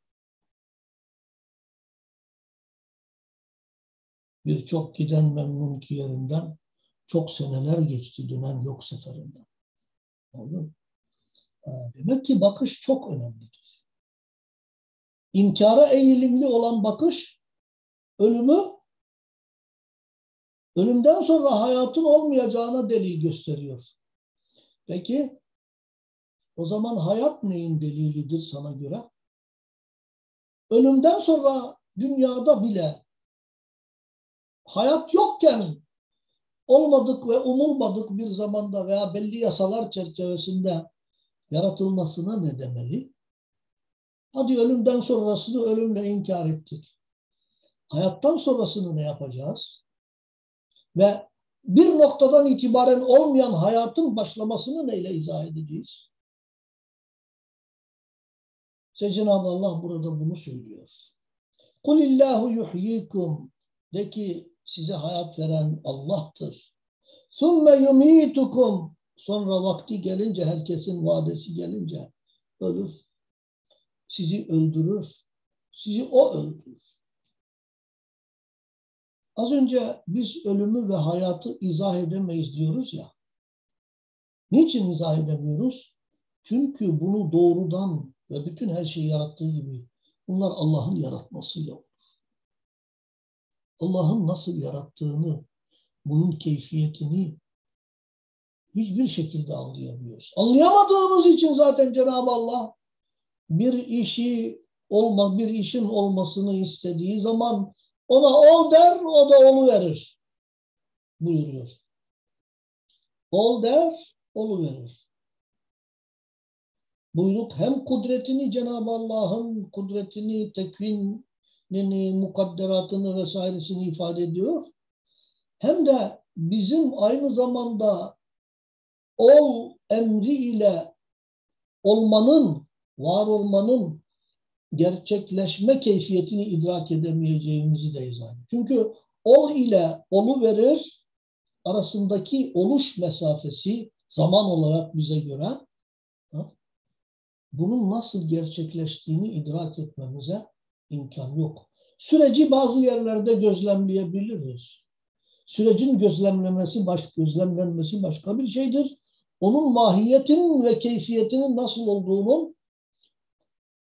Birçok giden memnun ki yerinden çok seneler geçti dönen yok seferinden. Anladın Demek ki bakış çok önemlidir. İnkara eğilimli olan bakış ölümü ölümden sonra hayatın olmayacağına delil gösteriyor. Peki o zaman hayat neyin delilidir sana göre? Ölümden sonra dünyada bile hayat yokken olmadık ve umulmadık bir zamanda veya belli yasalar çerçevesinde yaratılmasına ne demeli? Hadi ölümden sonrasını ölümle inkar ettik. Hayattan sonrasını ne yapacağız? Ve bir noktadan itibaren olmayan hayatın başlamasını neyle izah edeceğiz? İşte Cenab-ı Allah burada bunu söylüyor. Kulillahu yuhyikum de ki size hayat veren Allah'tır. Sümme yumitukum sonra vakti gelince herkesin vadesi gelince ölür. Sizi öldürür. Sizi o öldürür. Az önce biz ölümü ve hayatı izah edemeyiz diyoruz ya. Niçin izah edemiyoruz? Çünkü bunu doğrudan ve bütün her şeyi yarattığı gibi bunlar Allah'ın yaratmasıyla olur. Allah'ın nasıl yarattığını, bunun keyfiyetini hiçbir şekilde anlayamıyoruz. Anlayamadığımız için zaten Cenab-ı Allah bir işi olma, bir işin olmasını istediği zaman ona ol der, o da onu verir. Buyuruyor. Ol der, olu verir. Buyruk hem kudretini Cenab-ı Allah'ın kudretini, tekvinini, mukadderatını vesairesini ifade ediyor. Hem de bizim aynı zamanda ol emri ile olmanın, var olmanın gerçekleşme keyfiyetini idrak edemeyeceğimizi de izah ediyor. Çünkü ol ile olu verir arasındaki oluş mesafesi zaman olarak bize göre bunun nasıl gerçekleştiğini idrak etmemize imkan yok. Süreci bazı yerlerde gözlemleyebiliriz. Sürecin gözlemlemesi, baş, gözlemlenmesi başka bir şeydir Onun mahiyetinin ve keyfiyetinin nasıl olduğunun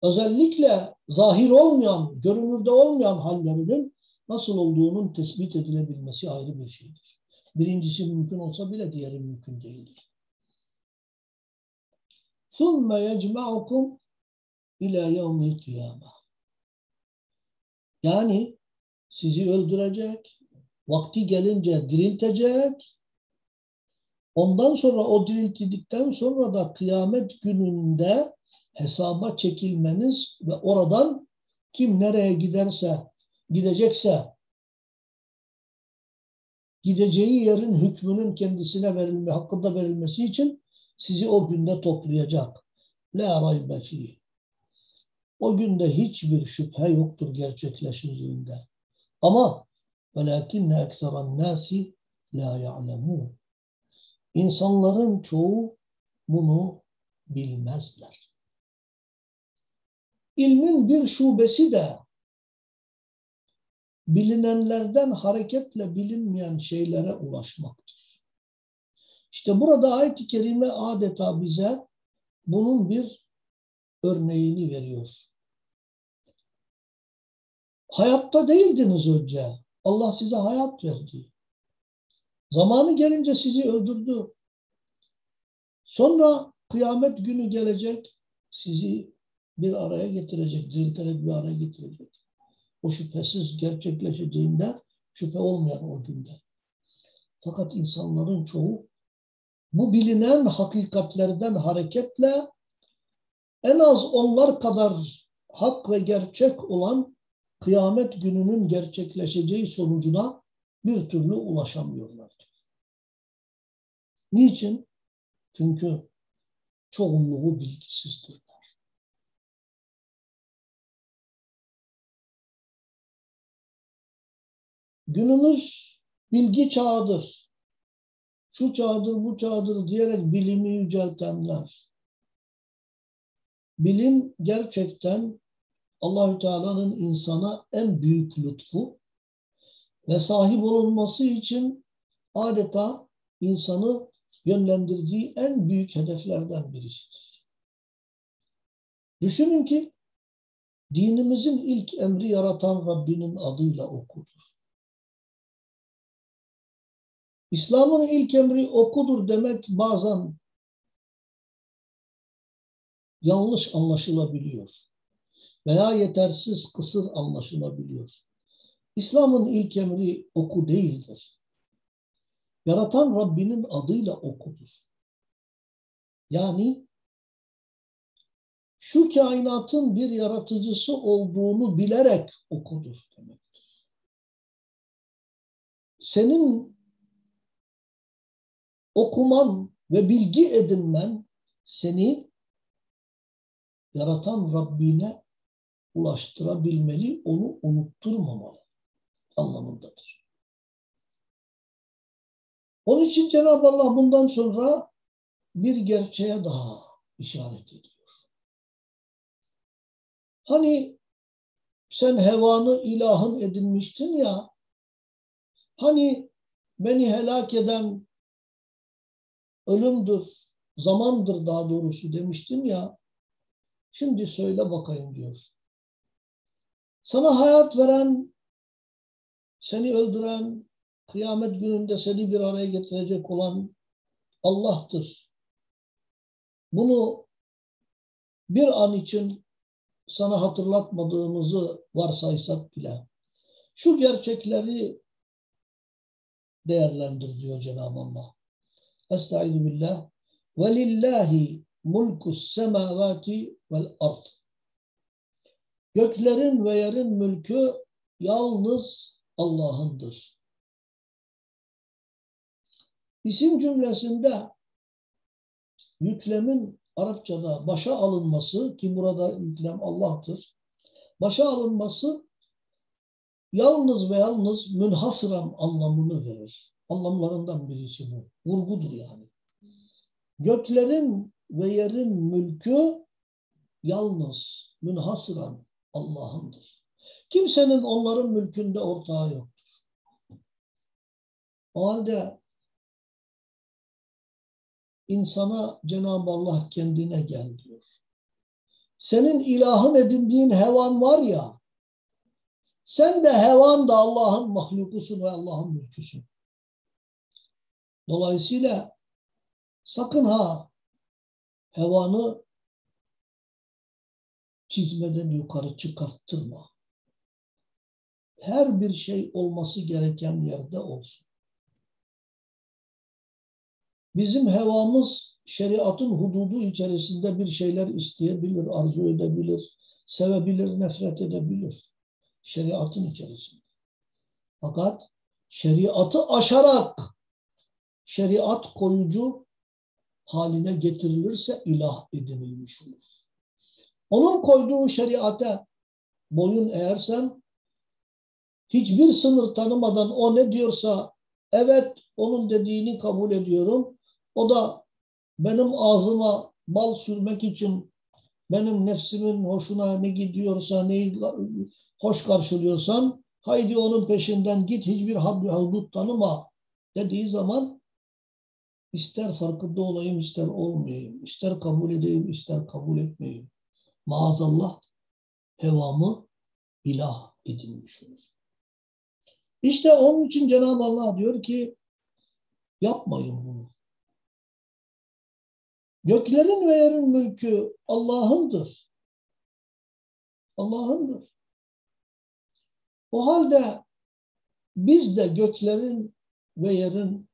özellikle zahir olmayan, görünürde olmayan hallerinin nasıl olduğunun tespit edilebilmesi ayrı bir şeydir. Birincisi mümkün olsa bile diğeri mümkün değildir. ثُمَّ يَجْمَعُكُمْ اِلَى يَوْمِ الْقِيَامَةِ Yani sizi öldürecek, vakti gelince diriltecek, ondan sonra o diriltildikten sonra da kıyamet gününde hesaba çekilmeniz ve oradan kim nereye giderse, gidecekse gideceği yerin hükmünün kendisine verilme, hakkında verilmesi için sizi o günde toplayacak. La raybe fih. O günde hiçbir şüphe yoktur gerçekleşeceğinde. Ama velakinne ekseran nasi la ya'lemun. İnsanların çoğu bunu bilmezler. İlmin bir şubesi de bilinenlerden hareketle bilinmeyen şeylere ulaşmaktır. İşte burada ayet-i kerime adeta bize bunun bir örneğini veriyor. Hayatta değildiniz önce. Allah size hayat verdi. Zamanı gelince sizi öldürdü. Sonra kıyamet günü gelecek, sizi bir araya getirecek, dirilterek bir araya getirecek. O şüphesiz gerçekleşeceğinde şüphe olmayan o günde. Fakat insanların çoğu bu bilinen hakikatlerden hareketle en az onlar kadar hak ve gerçek olan kıyamet gününün gerçekleşeceği sonucuna bir türlü ulaşamıyorlardır. Niçin? Çünkü çoğunluğu bilgisizdir. Günümüz bilgi çağıdır. Şu çağdır, bu çağdır diyerek bilimi yüceltenler. Bilim gerçekten Allahü Teala'nın insana en büyük lütfu ve sahip olunması için adeta insanı yönlendirdiği en büyük hedeflerden birisidir. Düşünün ki dinimizin ilk emri yaratan Rabbinin adıyla okudur. İslam'ın ilk emri okudur demek bazen yanlış anlaşılabiliyor veya yetersiz kısır anlaşılabiliyor. İslam'ın ilk emri oku değildir. Yaratan Rabbinin adıyla okudur. Yani şu kainatın bir yaratıcısı olduğunu bilerek okudur demektir. Senin okuman ve bilgi edinmen seni yaratan Rabbine ulaştırabilmeli, onu unutturmamalı anlamındadır. Onun için Cenab-ı Allah bundan sonra bir gerçeğe daha işaret ediyor. Hani sen hevanı ilahın edinmiştin ya, hani beni helak eden ölümdür, zamandır daha doğrusu demiştim ya. Şimdi söyle bakayım diyor. Sana hayat veren, seni öldüren, kıyamet gününde seni bir araya getirecek olan Allah'tır. Bunu bir an için sana hatırlatmadığımızı varsaysak bile şu gerçekleri değerlendir diyor Cenab-ı Allah. Estaizu billah. Ve lillahi mulkus semavati vel ard. Göklerin ve yerin mülkü yalnız Allah'ındır. İsim cümlesinde yüklemin Arapçada başa alınması ki burada yüklem Allah'tır. Başa alınması yalnız ve yalnız münhasıran anlamını verir. Anlamlarından birisi bu. Vurgudur yani. Göklerin ve yerin mülkü yalnız münhasıran Allah'ındır. Kimsenin onların mülkünde ortağı yoktur. O halde insana Cenab-ı Allah kendine gel diyor. Senin ilahın edindiğin hevan var ya, sen de hevan da Allah'ın mahlukusun ve Allah'ın mülküsün. Dolayısıyla sakın ha hevanı çizmeden yukarı çıkarttırma. Her bir şey olması gereken yerde olsun. Bizim hevamız şeriatın hududu içerisinde bir şeyler isteyebilir, arzu edebilir, sevebilir, nefret edebilir. Şeriatın içerisinde. Fakat şeriatı aşarak şeriat koyucu haline getirilirse ilah edinilmiş olur. Onun koyduğu şeriate boyun eğersem hiçbir sınır tanımadan o ne diyorsa evet onun dediğini kabul ediyorum. O da benim ağzıma bal sürmek için benim nefsimin hoşuna ne gidiyorsa neyi hoş karşılıyorsan haydi onun peşinden git hiçbir had ve hudut tanıma dediği zaman ister farkında olayım ister olmayayım ister kabul edeyim ister kabul etmeyeyim maazallah hevamı ilah edinmiş olur. İşte onun için Cenab-ı Allah diyor ki yapmayın bunu. Göklerin ve yerin mülkü Allah'ındır. Allah'ındır. O halde biz de göklerin ve yerin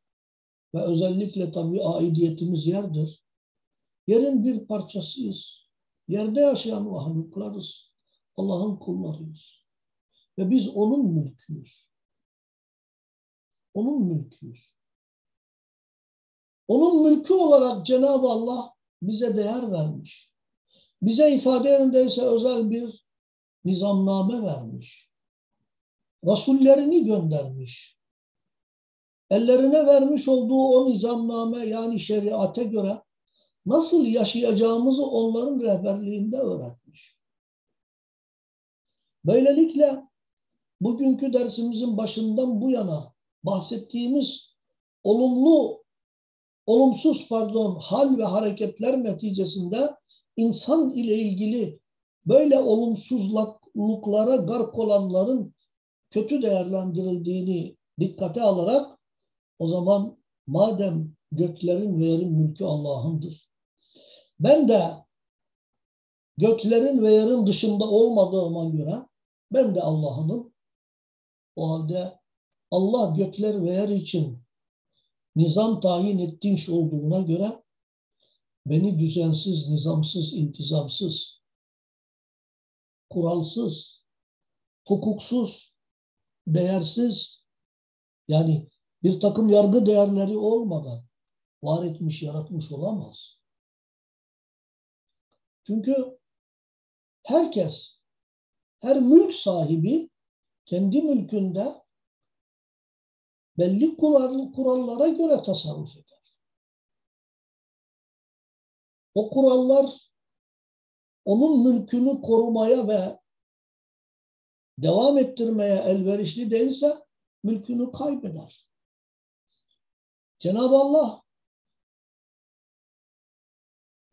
ve özellikle tabii aidiyetimiz yerdir. Yerin bir parçasıyız. Yerde yaşayan mahluklarız. Allah'ın kullarıyız. Ve biz onun mülküyüz. Onun mülküyüz. Onun mülkü olarak Cenab-ı Allah bize değer vermiş. Bize ifade yerindeyse özel bir nizamname vermiş. Rasullerini göndermiş. Ellerine vermiş olduğu o nizamname yani şeriate göre nasıl yaşayacağımızı onların rehberliğinde öğretmiş. Böylelikle bugünkü dersimizin başından bu yana bahsettiğimiz olumlu, olumsuz pardon hal ve hareketler neticesinde insan ile ilgili böyle olumsuzluklara gark olanların kötü değerlendirildiğini dikkate alarak o zaman madem göklerin ve yerin mülkü Allah'ındır. Ben de göklerin ve yerin dışında olmadığıma göre ben de Allah'ınım. O halde Allah gökler ve yer için nizam tayin etmiş olduğuna göre beni düzensiz, nizamsız, intizamsız, kuralsız, hukuksuz, değersiz yani bir takım yargı değerleri olmadan var etmiş, yaratmış olamaz. Çünkü herkes, her mülk sahibi kendi mülkünde belli kurallara göre tasarruf eder. O kurallar onun mülkünü korumaya ve devam ettirmeye elverişli değilse mülkünü kaybeder. Cenab-ı Allah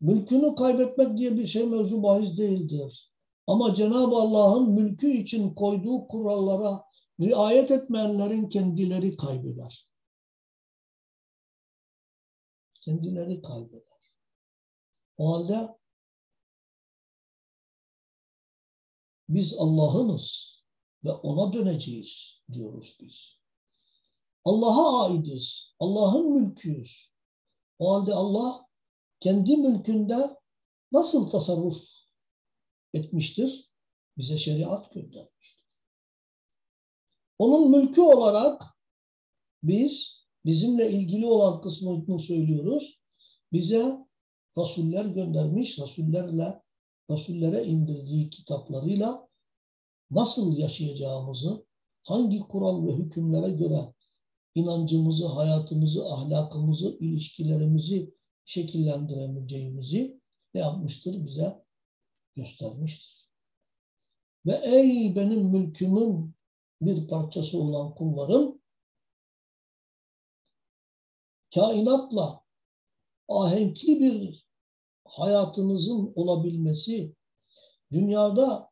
Mülkünü kaybetmek diye bir şey mevzu bahis değildir. Ama Cenab-ı Allah'ın mülkü için koyduğu kurallara riayet etmeyenlerin kendileri kaybeder. Kendileri kaybeder. O halde biz Allah'ınız ve ona döneceğiz diyoruz biz. Allah'a aidiz. Allah'ın mülküyüz. O halde Allah kendi mülkünde nasıl tasarruf etmiştir? Bize şeriat göndermiştir. Onun mülkü olarak biz bizimle ilgili olan kısmını söylüyoruz. Bize rasuller göndermiş, rasullerle rasullere indirdiği kitaplarıyla nasıl yaşayacağımızı, hangi kural ve hükümlere göre inancımızı, hayatımızı, ahlakımızı, ilişkilerimizi şekillendiremeyeceğimizi ne yapmıştır? Bize göstermiştir. Ve ey benim mülkümün bir parçası olan kullarım, kainatla ahenkli bir hayatınızın olabilmesi, dünyada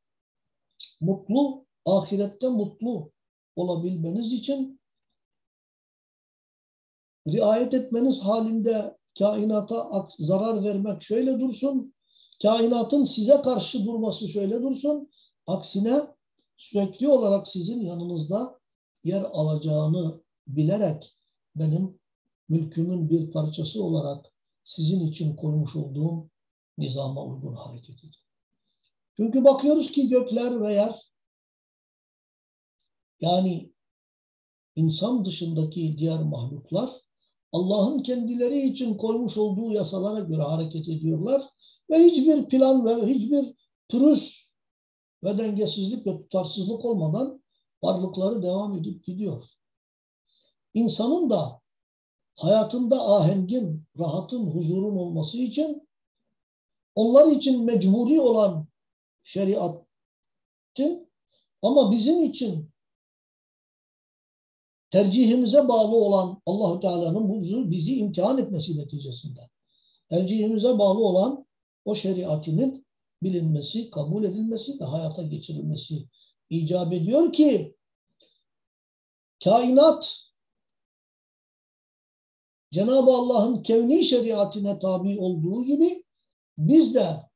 mutlu, ahirette mutlu olabilmeniz için riayet etmeniz halinde kainata zarar vermek şöyle dursun, kainatın size karşı durması şöyle dursun, aksine sürekli olarak sizin yanınızda yer alacağını bilerek benim mülkümün bir parçası olarak sizin için koymuş olduğum nizama uygun hareket edin. Çünkü bakıyoruz ki gökler ve yer yani insan dışındaki diğer mahluklar Allah'ın kendileri için koymuş olduğu yasalara göre hareket ediyorlar ve hiçbir plan ve hiçbir pürüz ve dengesizlik ve tutarsızlık olmadan varlıkları devam edip gidiyor. İnsanın da hayatında ahengin, rahatın, huzurun olması için onlar için mecburi olan şeriatın ama bizim için tercihimize bağlı olan Allahu Teala'nın bizi imtihan etmesi neticesinde tercihimize bağlı olan o şeriatinin bilinmesi, kabul edilmesi ve hayata geçirilmesi icap ediyor ki kainat Cenab-ı Allah'ın kevni şeriatine tabi olduğu gibi biz de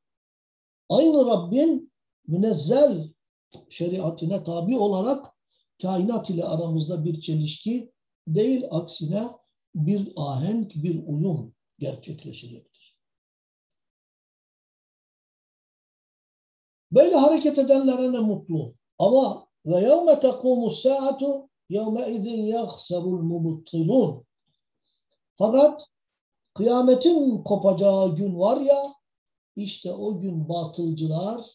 aynı Rabbin münezzel şeriatine tabi olarak kainat ile aramızda bir çelişki değil aksine bir ahenk, bir uyum gerçekleşecektir. Böyle hareket edenlere ne mutlu. Ama ve yevme tekumus saatu yevme idin yahsarul mubuttilun. Fakat kıyametin kopacağı gün var ya işte o gün batılcılar,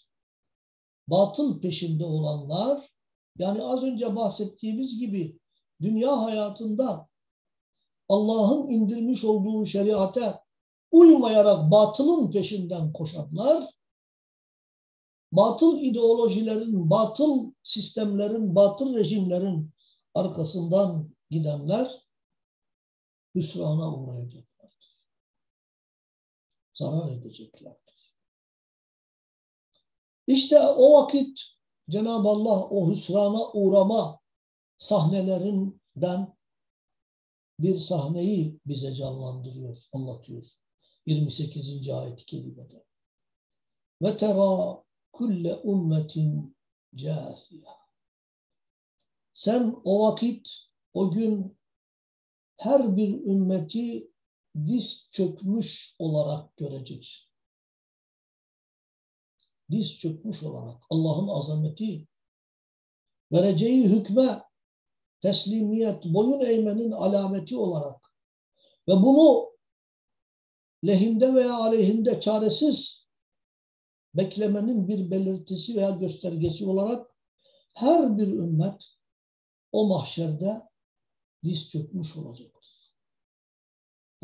batıl peşinde olanlar yani az önce bahsettiğimiz gibi dünya hayatında Allah'ın indirmiş olduğu şeriate uymayarak batılın peşinden koşanlar, batıl ideolojilerin, batıl sistemlerin, batıl rejimlerin arkasından gidenler hüsrana uğrayacaklardır. Zarar edeceklerdir. İşte o vakit Cenab-ı Allah o hüsrana uğrama sahnelerinden bir sahneyi bize canlandırıyor, anlatıyor. 28. ayet-i kerimede. Ve tera kulle ummetin câfiye. Sen o vakit, o gün her bir ümmeti diz çökmüş olarak göreceksin diz çökmüş olarak Allah'ın azameti vereceği hükme teslimiyet, boyun eğmenin alameti olarak ve bunu lehinde veya aleyhinde çaresiz beklemenin bir belirtisi veya göstergesi olarak her bir ümmet o mahşerde diz çökmüş olacaktır.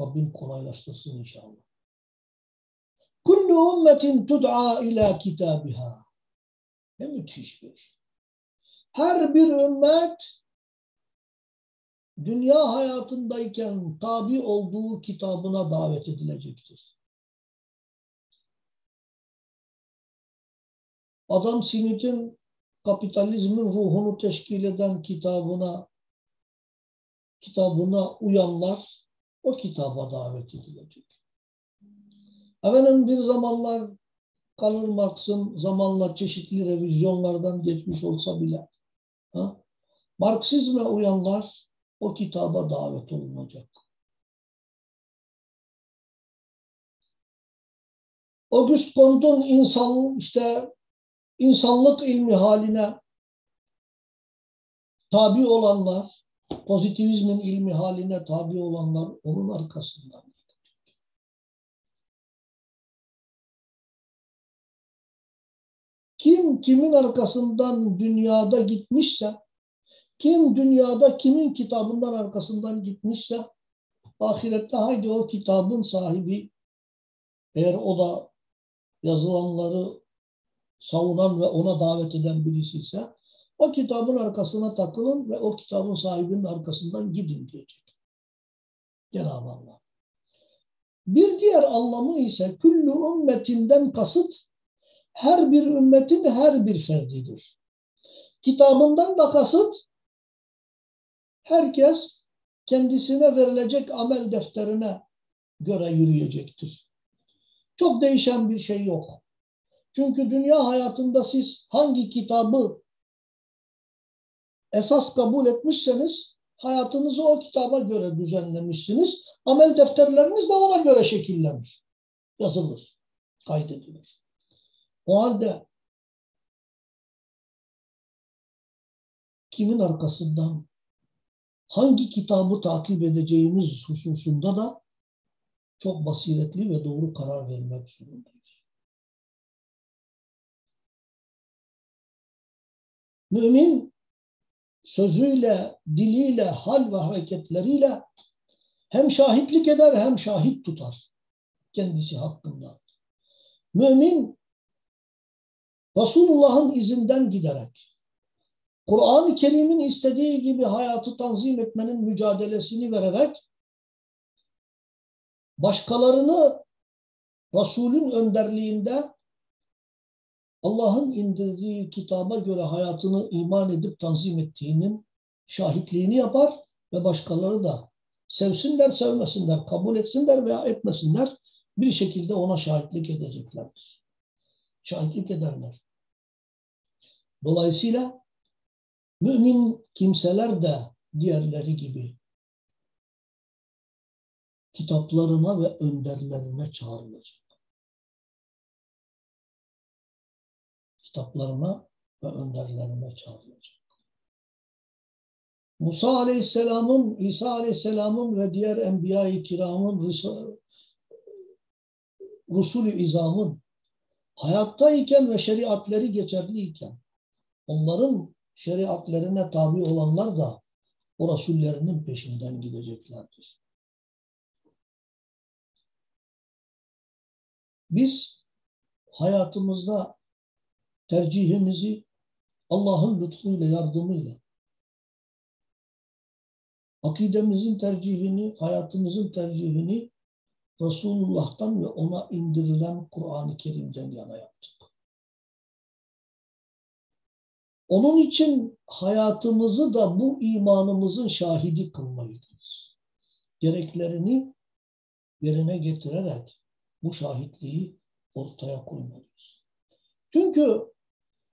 Rabbim kolaylaştırsın inşallah. Kullu ümmetin tud'a ila kitabiha. Ne müthiş bir şey. Her bir ümmet dünya hayatındayken tabi olduğu kitabına davet edilecektir. Adam Smith'in kapitalizmin ruhunu teşkil eden kitabına kitabına uyanlar o kitaba davet edilecek. Efendim bir zamanlar Karl Marx'ın zamanla çeşitli revizyonlardan geçmiş olsa bile ha? Marksizme uyanlar o kitaba davet olunacak. Auguste Comte'un insan işte insanlık ilmi haline tabi olanlar, pozitivizmin ilmi haline tabi olanlar onun arkasından. Kim kimin arkasından dünyada gitmişse, kim dünyada kimin kitabından arkasından gitmişse, ahirette haydi o kitabın sahibi, eğer o da yazılanları savunan ve ona davet eden birisi ise, o kitabın arkasına takılın ve o kitabın sahibinin arkasından gidin diyecek. Cenab-ı Allah. Bir diğer anlamı ise küllü ümmetinden kasıt her bir ümmetin her bir ferdidir. Kitabından da kasıt herkes kendisine verilecek amel defterine göre yürüyecektir. Çok değişen bir şey yok. Çünkü dünya hayatında siz hangi kitabı esas kabul etmişseniz hayatınızı o kitaba göre düzenlemişsiniz. Amel defterleriniz de ona göre şekillenmiş. Yazılır, kaydedilir. O halde kimin arkasından hangi kitabı takip edeceğimiz hususunda da çok basiretli ve doğru karar vermek zorundayız. Mümin sözüyle, diliyle, hal ve hareketleriyle hem şahitlik eder hem şahit tutar kendisi hakkında. Mümin Resulullah'ın izinden giderek Kur'an-ı Kerim'in istediği gibi hayatı tanzim etmenin mücadelesini vererek başkalarını Resul'ün önderliğinde Allah'ın indirdiği kitaba göre hayatını iman edip tanzim ettiğinin şahitliğini yapar ve başkaları da sevsinler, sevmesinler, kabul etsinler veya etmesinler bir şekilde ona şahitlik edeceklerdir. Şahitlik ederler. Dolayısıyla mümin kimseler de diğerleri gibi kitaplarına ve önderlerine çağrılacak. Kitaplarına ve önderlerine çağrılacak. Musa Aleyhisselam'ın, İsa Aleyhisselam'ın ve diğer Enbiya-i Kiram'ın, Rusul-i İzam'ın hayattayken ve şeriatleri geçerliyken onların şeriatlerine tabi olanlar da o Rasullerinin peşinden gideceklerdir. Biz hayatımızda tercihimizi Allah'ın lütfuyla, yardımıyla akidemizin tercihini, hayatımızın tercihini Resulullah'tan ve ona indirilen Kur'an-ı Kerim'den yana yaptık. Onun için hayatımızı da bu imanımızın şahidi kılmalıyız. Gereklerini yerine getirerek bu şahitliği ortaya koymalıyız. Çünkü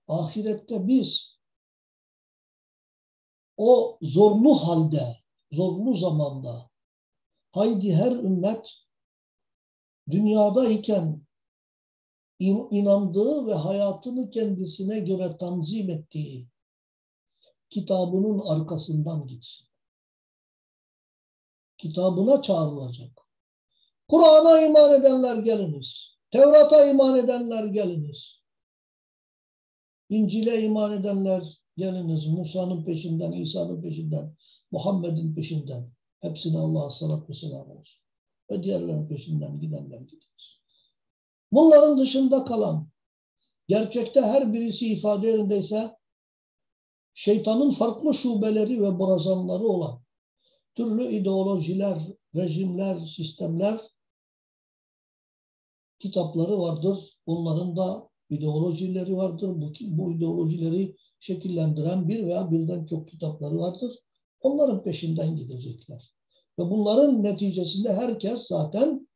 ahirette biz o zorlu halde, zorlu zamanda haydi her ümmet dünyadayken inandığı ve hayatını kendisine göre tanzim ettiği kitabının arkasından gitsin. Kitabına çağrılacak. Kur'an'a iman edenler geliniz. Tevrat'a iman edenler geliniz. İncil'e iman edenler geliniz Musa'nın peşinden, İsa'nın peşinden, Muhammed'in peşinden. Hepsine Allah'a salat ve selam olsun. Ve diğerlerin peşinden gidenler gidiniz. Bunların dışında kalan, gerçekte her birisi ifade yerindeyse şeytanın farklı şubeleri ve borazanları olan türlü ideolojiler, rejimler, sistemler kitapları vardır. Onların da ideolojileri vardır. Bu, bu ideolojileri şekillendiren bir veya birden çok kitapları vardır. Onların peşinden gidecekler. Ve bunların neticesinde herkes zaten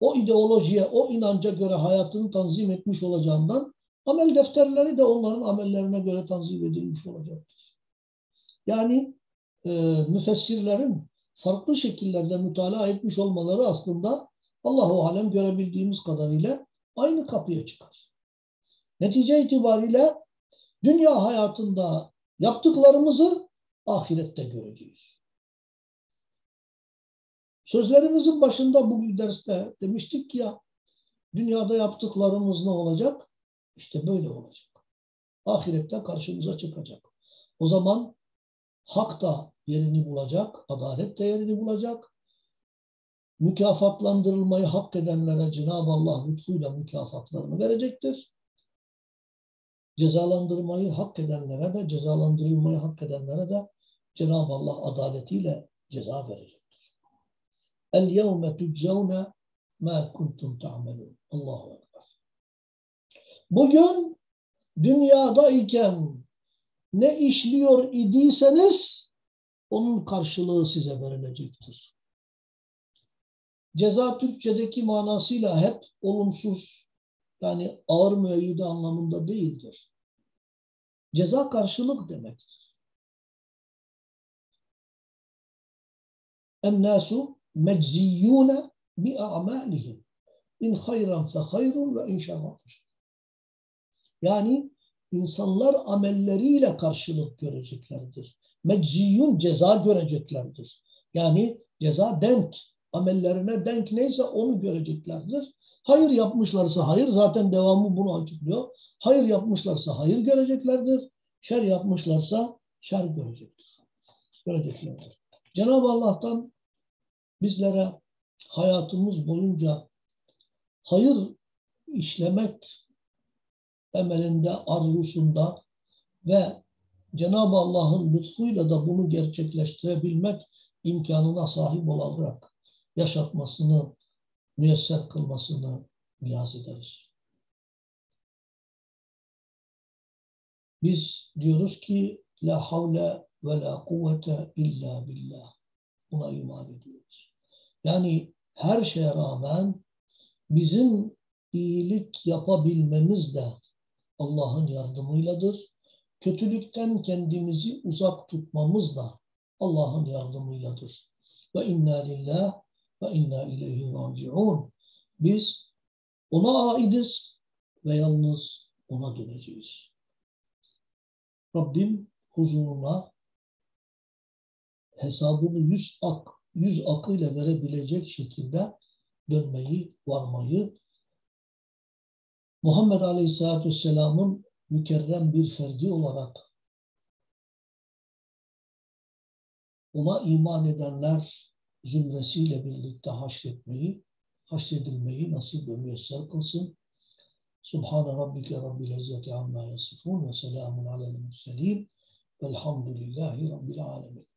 o ideolojiye, o inanca göre hayatını tanzim etmiş olacağından amel defterleri de onların amellerine göre tanzim edilmiş olacaktır. Yani e, müfessirlerin farklı şekillerde mütalaa etmiş olmaları aslında Allahu alem görebildiğimiz kadarıyla aynı kapıya çıkar. Netice itibariyle dünya hayatında yaptıklarımızı ahirette göreceğiz. Sözlerimizin başında bu derste demiştik ya dünyada yaptıklarımız ne olacak? İşte böyle olacak. Ahirette karşımıza çıkacak. O zaman hak da yerini bulacak, adalet de yerini bulacak. Mükafatlandırılmayı hak edenlere Cenab-ı Allah lütfuyla mükafatlarını verecektir. Cezalandırmayı hak edenlere de, cezalandırılmayı hak edenlere de Cenab-ı Allah adaletiyle ceza verecektir. El yevme tüczevne ma kuntum ta'melun. Allahu Ekber. Bugün dünyadayken ne işliyor idiyseniz onun karşılığı size verilecektir. Ceza Türkçedeki manasıyla hep olumsuz yani ağır müeyyide anlamında değildir. Ceza karşılık demektir. Ennâsu mecziyûne bi a'mâlihim. İn hayran fe hayrun ve in şerran Yani insanlar amelleriyle karşılık göreceklerdir. Mecziyun ceza göreceklerdir. Yani ceza denk. Amellerine denk neyse onu göreceklerdir. Hayır yapmışlarsa hayır zaten devamı bunu açıklıyor. Hayır yapmışlarsa hayır göreceklerdir. Şer yapmışlarsa şer görecektir. Göreceklerdir. Cenab-ı Allah'tan bizlere hayatımız boyunca hayır işlemek emelinde, arzusunda ve Cenab-ı Allah'ın lütfuyla da bunu gerçekleştirebilmek imkanına sahip olarak yaşatmasını, müyesser kılmasını niyaz ederiz. Biz diyoruz ki la havle ve la kuvvete illa billah. Buna iman ediyoruz. Yani her şeye rağmen bizim iyilik yapabilmemiz de Allah'ın yardımıyladır. Kötülükten kendimizi uzak tutmamız da Allah'ın yardımıyladır. Ve inna lillah ve inna ileyhi raciun. Biz ona aidiz ve yalnız ona döneceğiz. Rabbim huzuruna hesabını yüz ak, yüz akıyla verebilecek şekilde dönmeyi, varmayı Muhammed Aleyhisselatü Vesselam'ın mükerrem bir ferdi olarak ona iman edenler zümresiyle birlikte haşretmeyi, haşredilmeyi nasip ve müyesser kılsın. Subhane Rabbike Rabbil İzzeti Amma Yasifun ve Selamun Alel Murselin Velhamdülillahi Rabbil Alemin.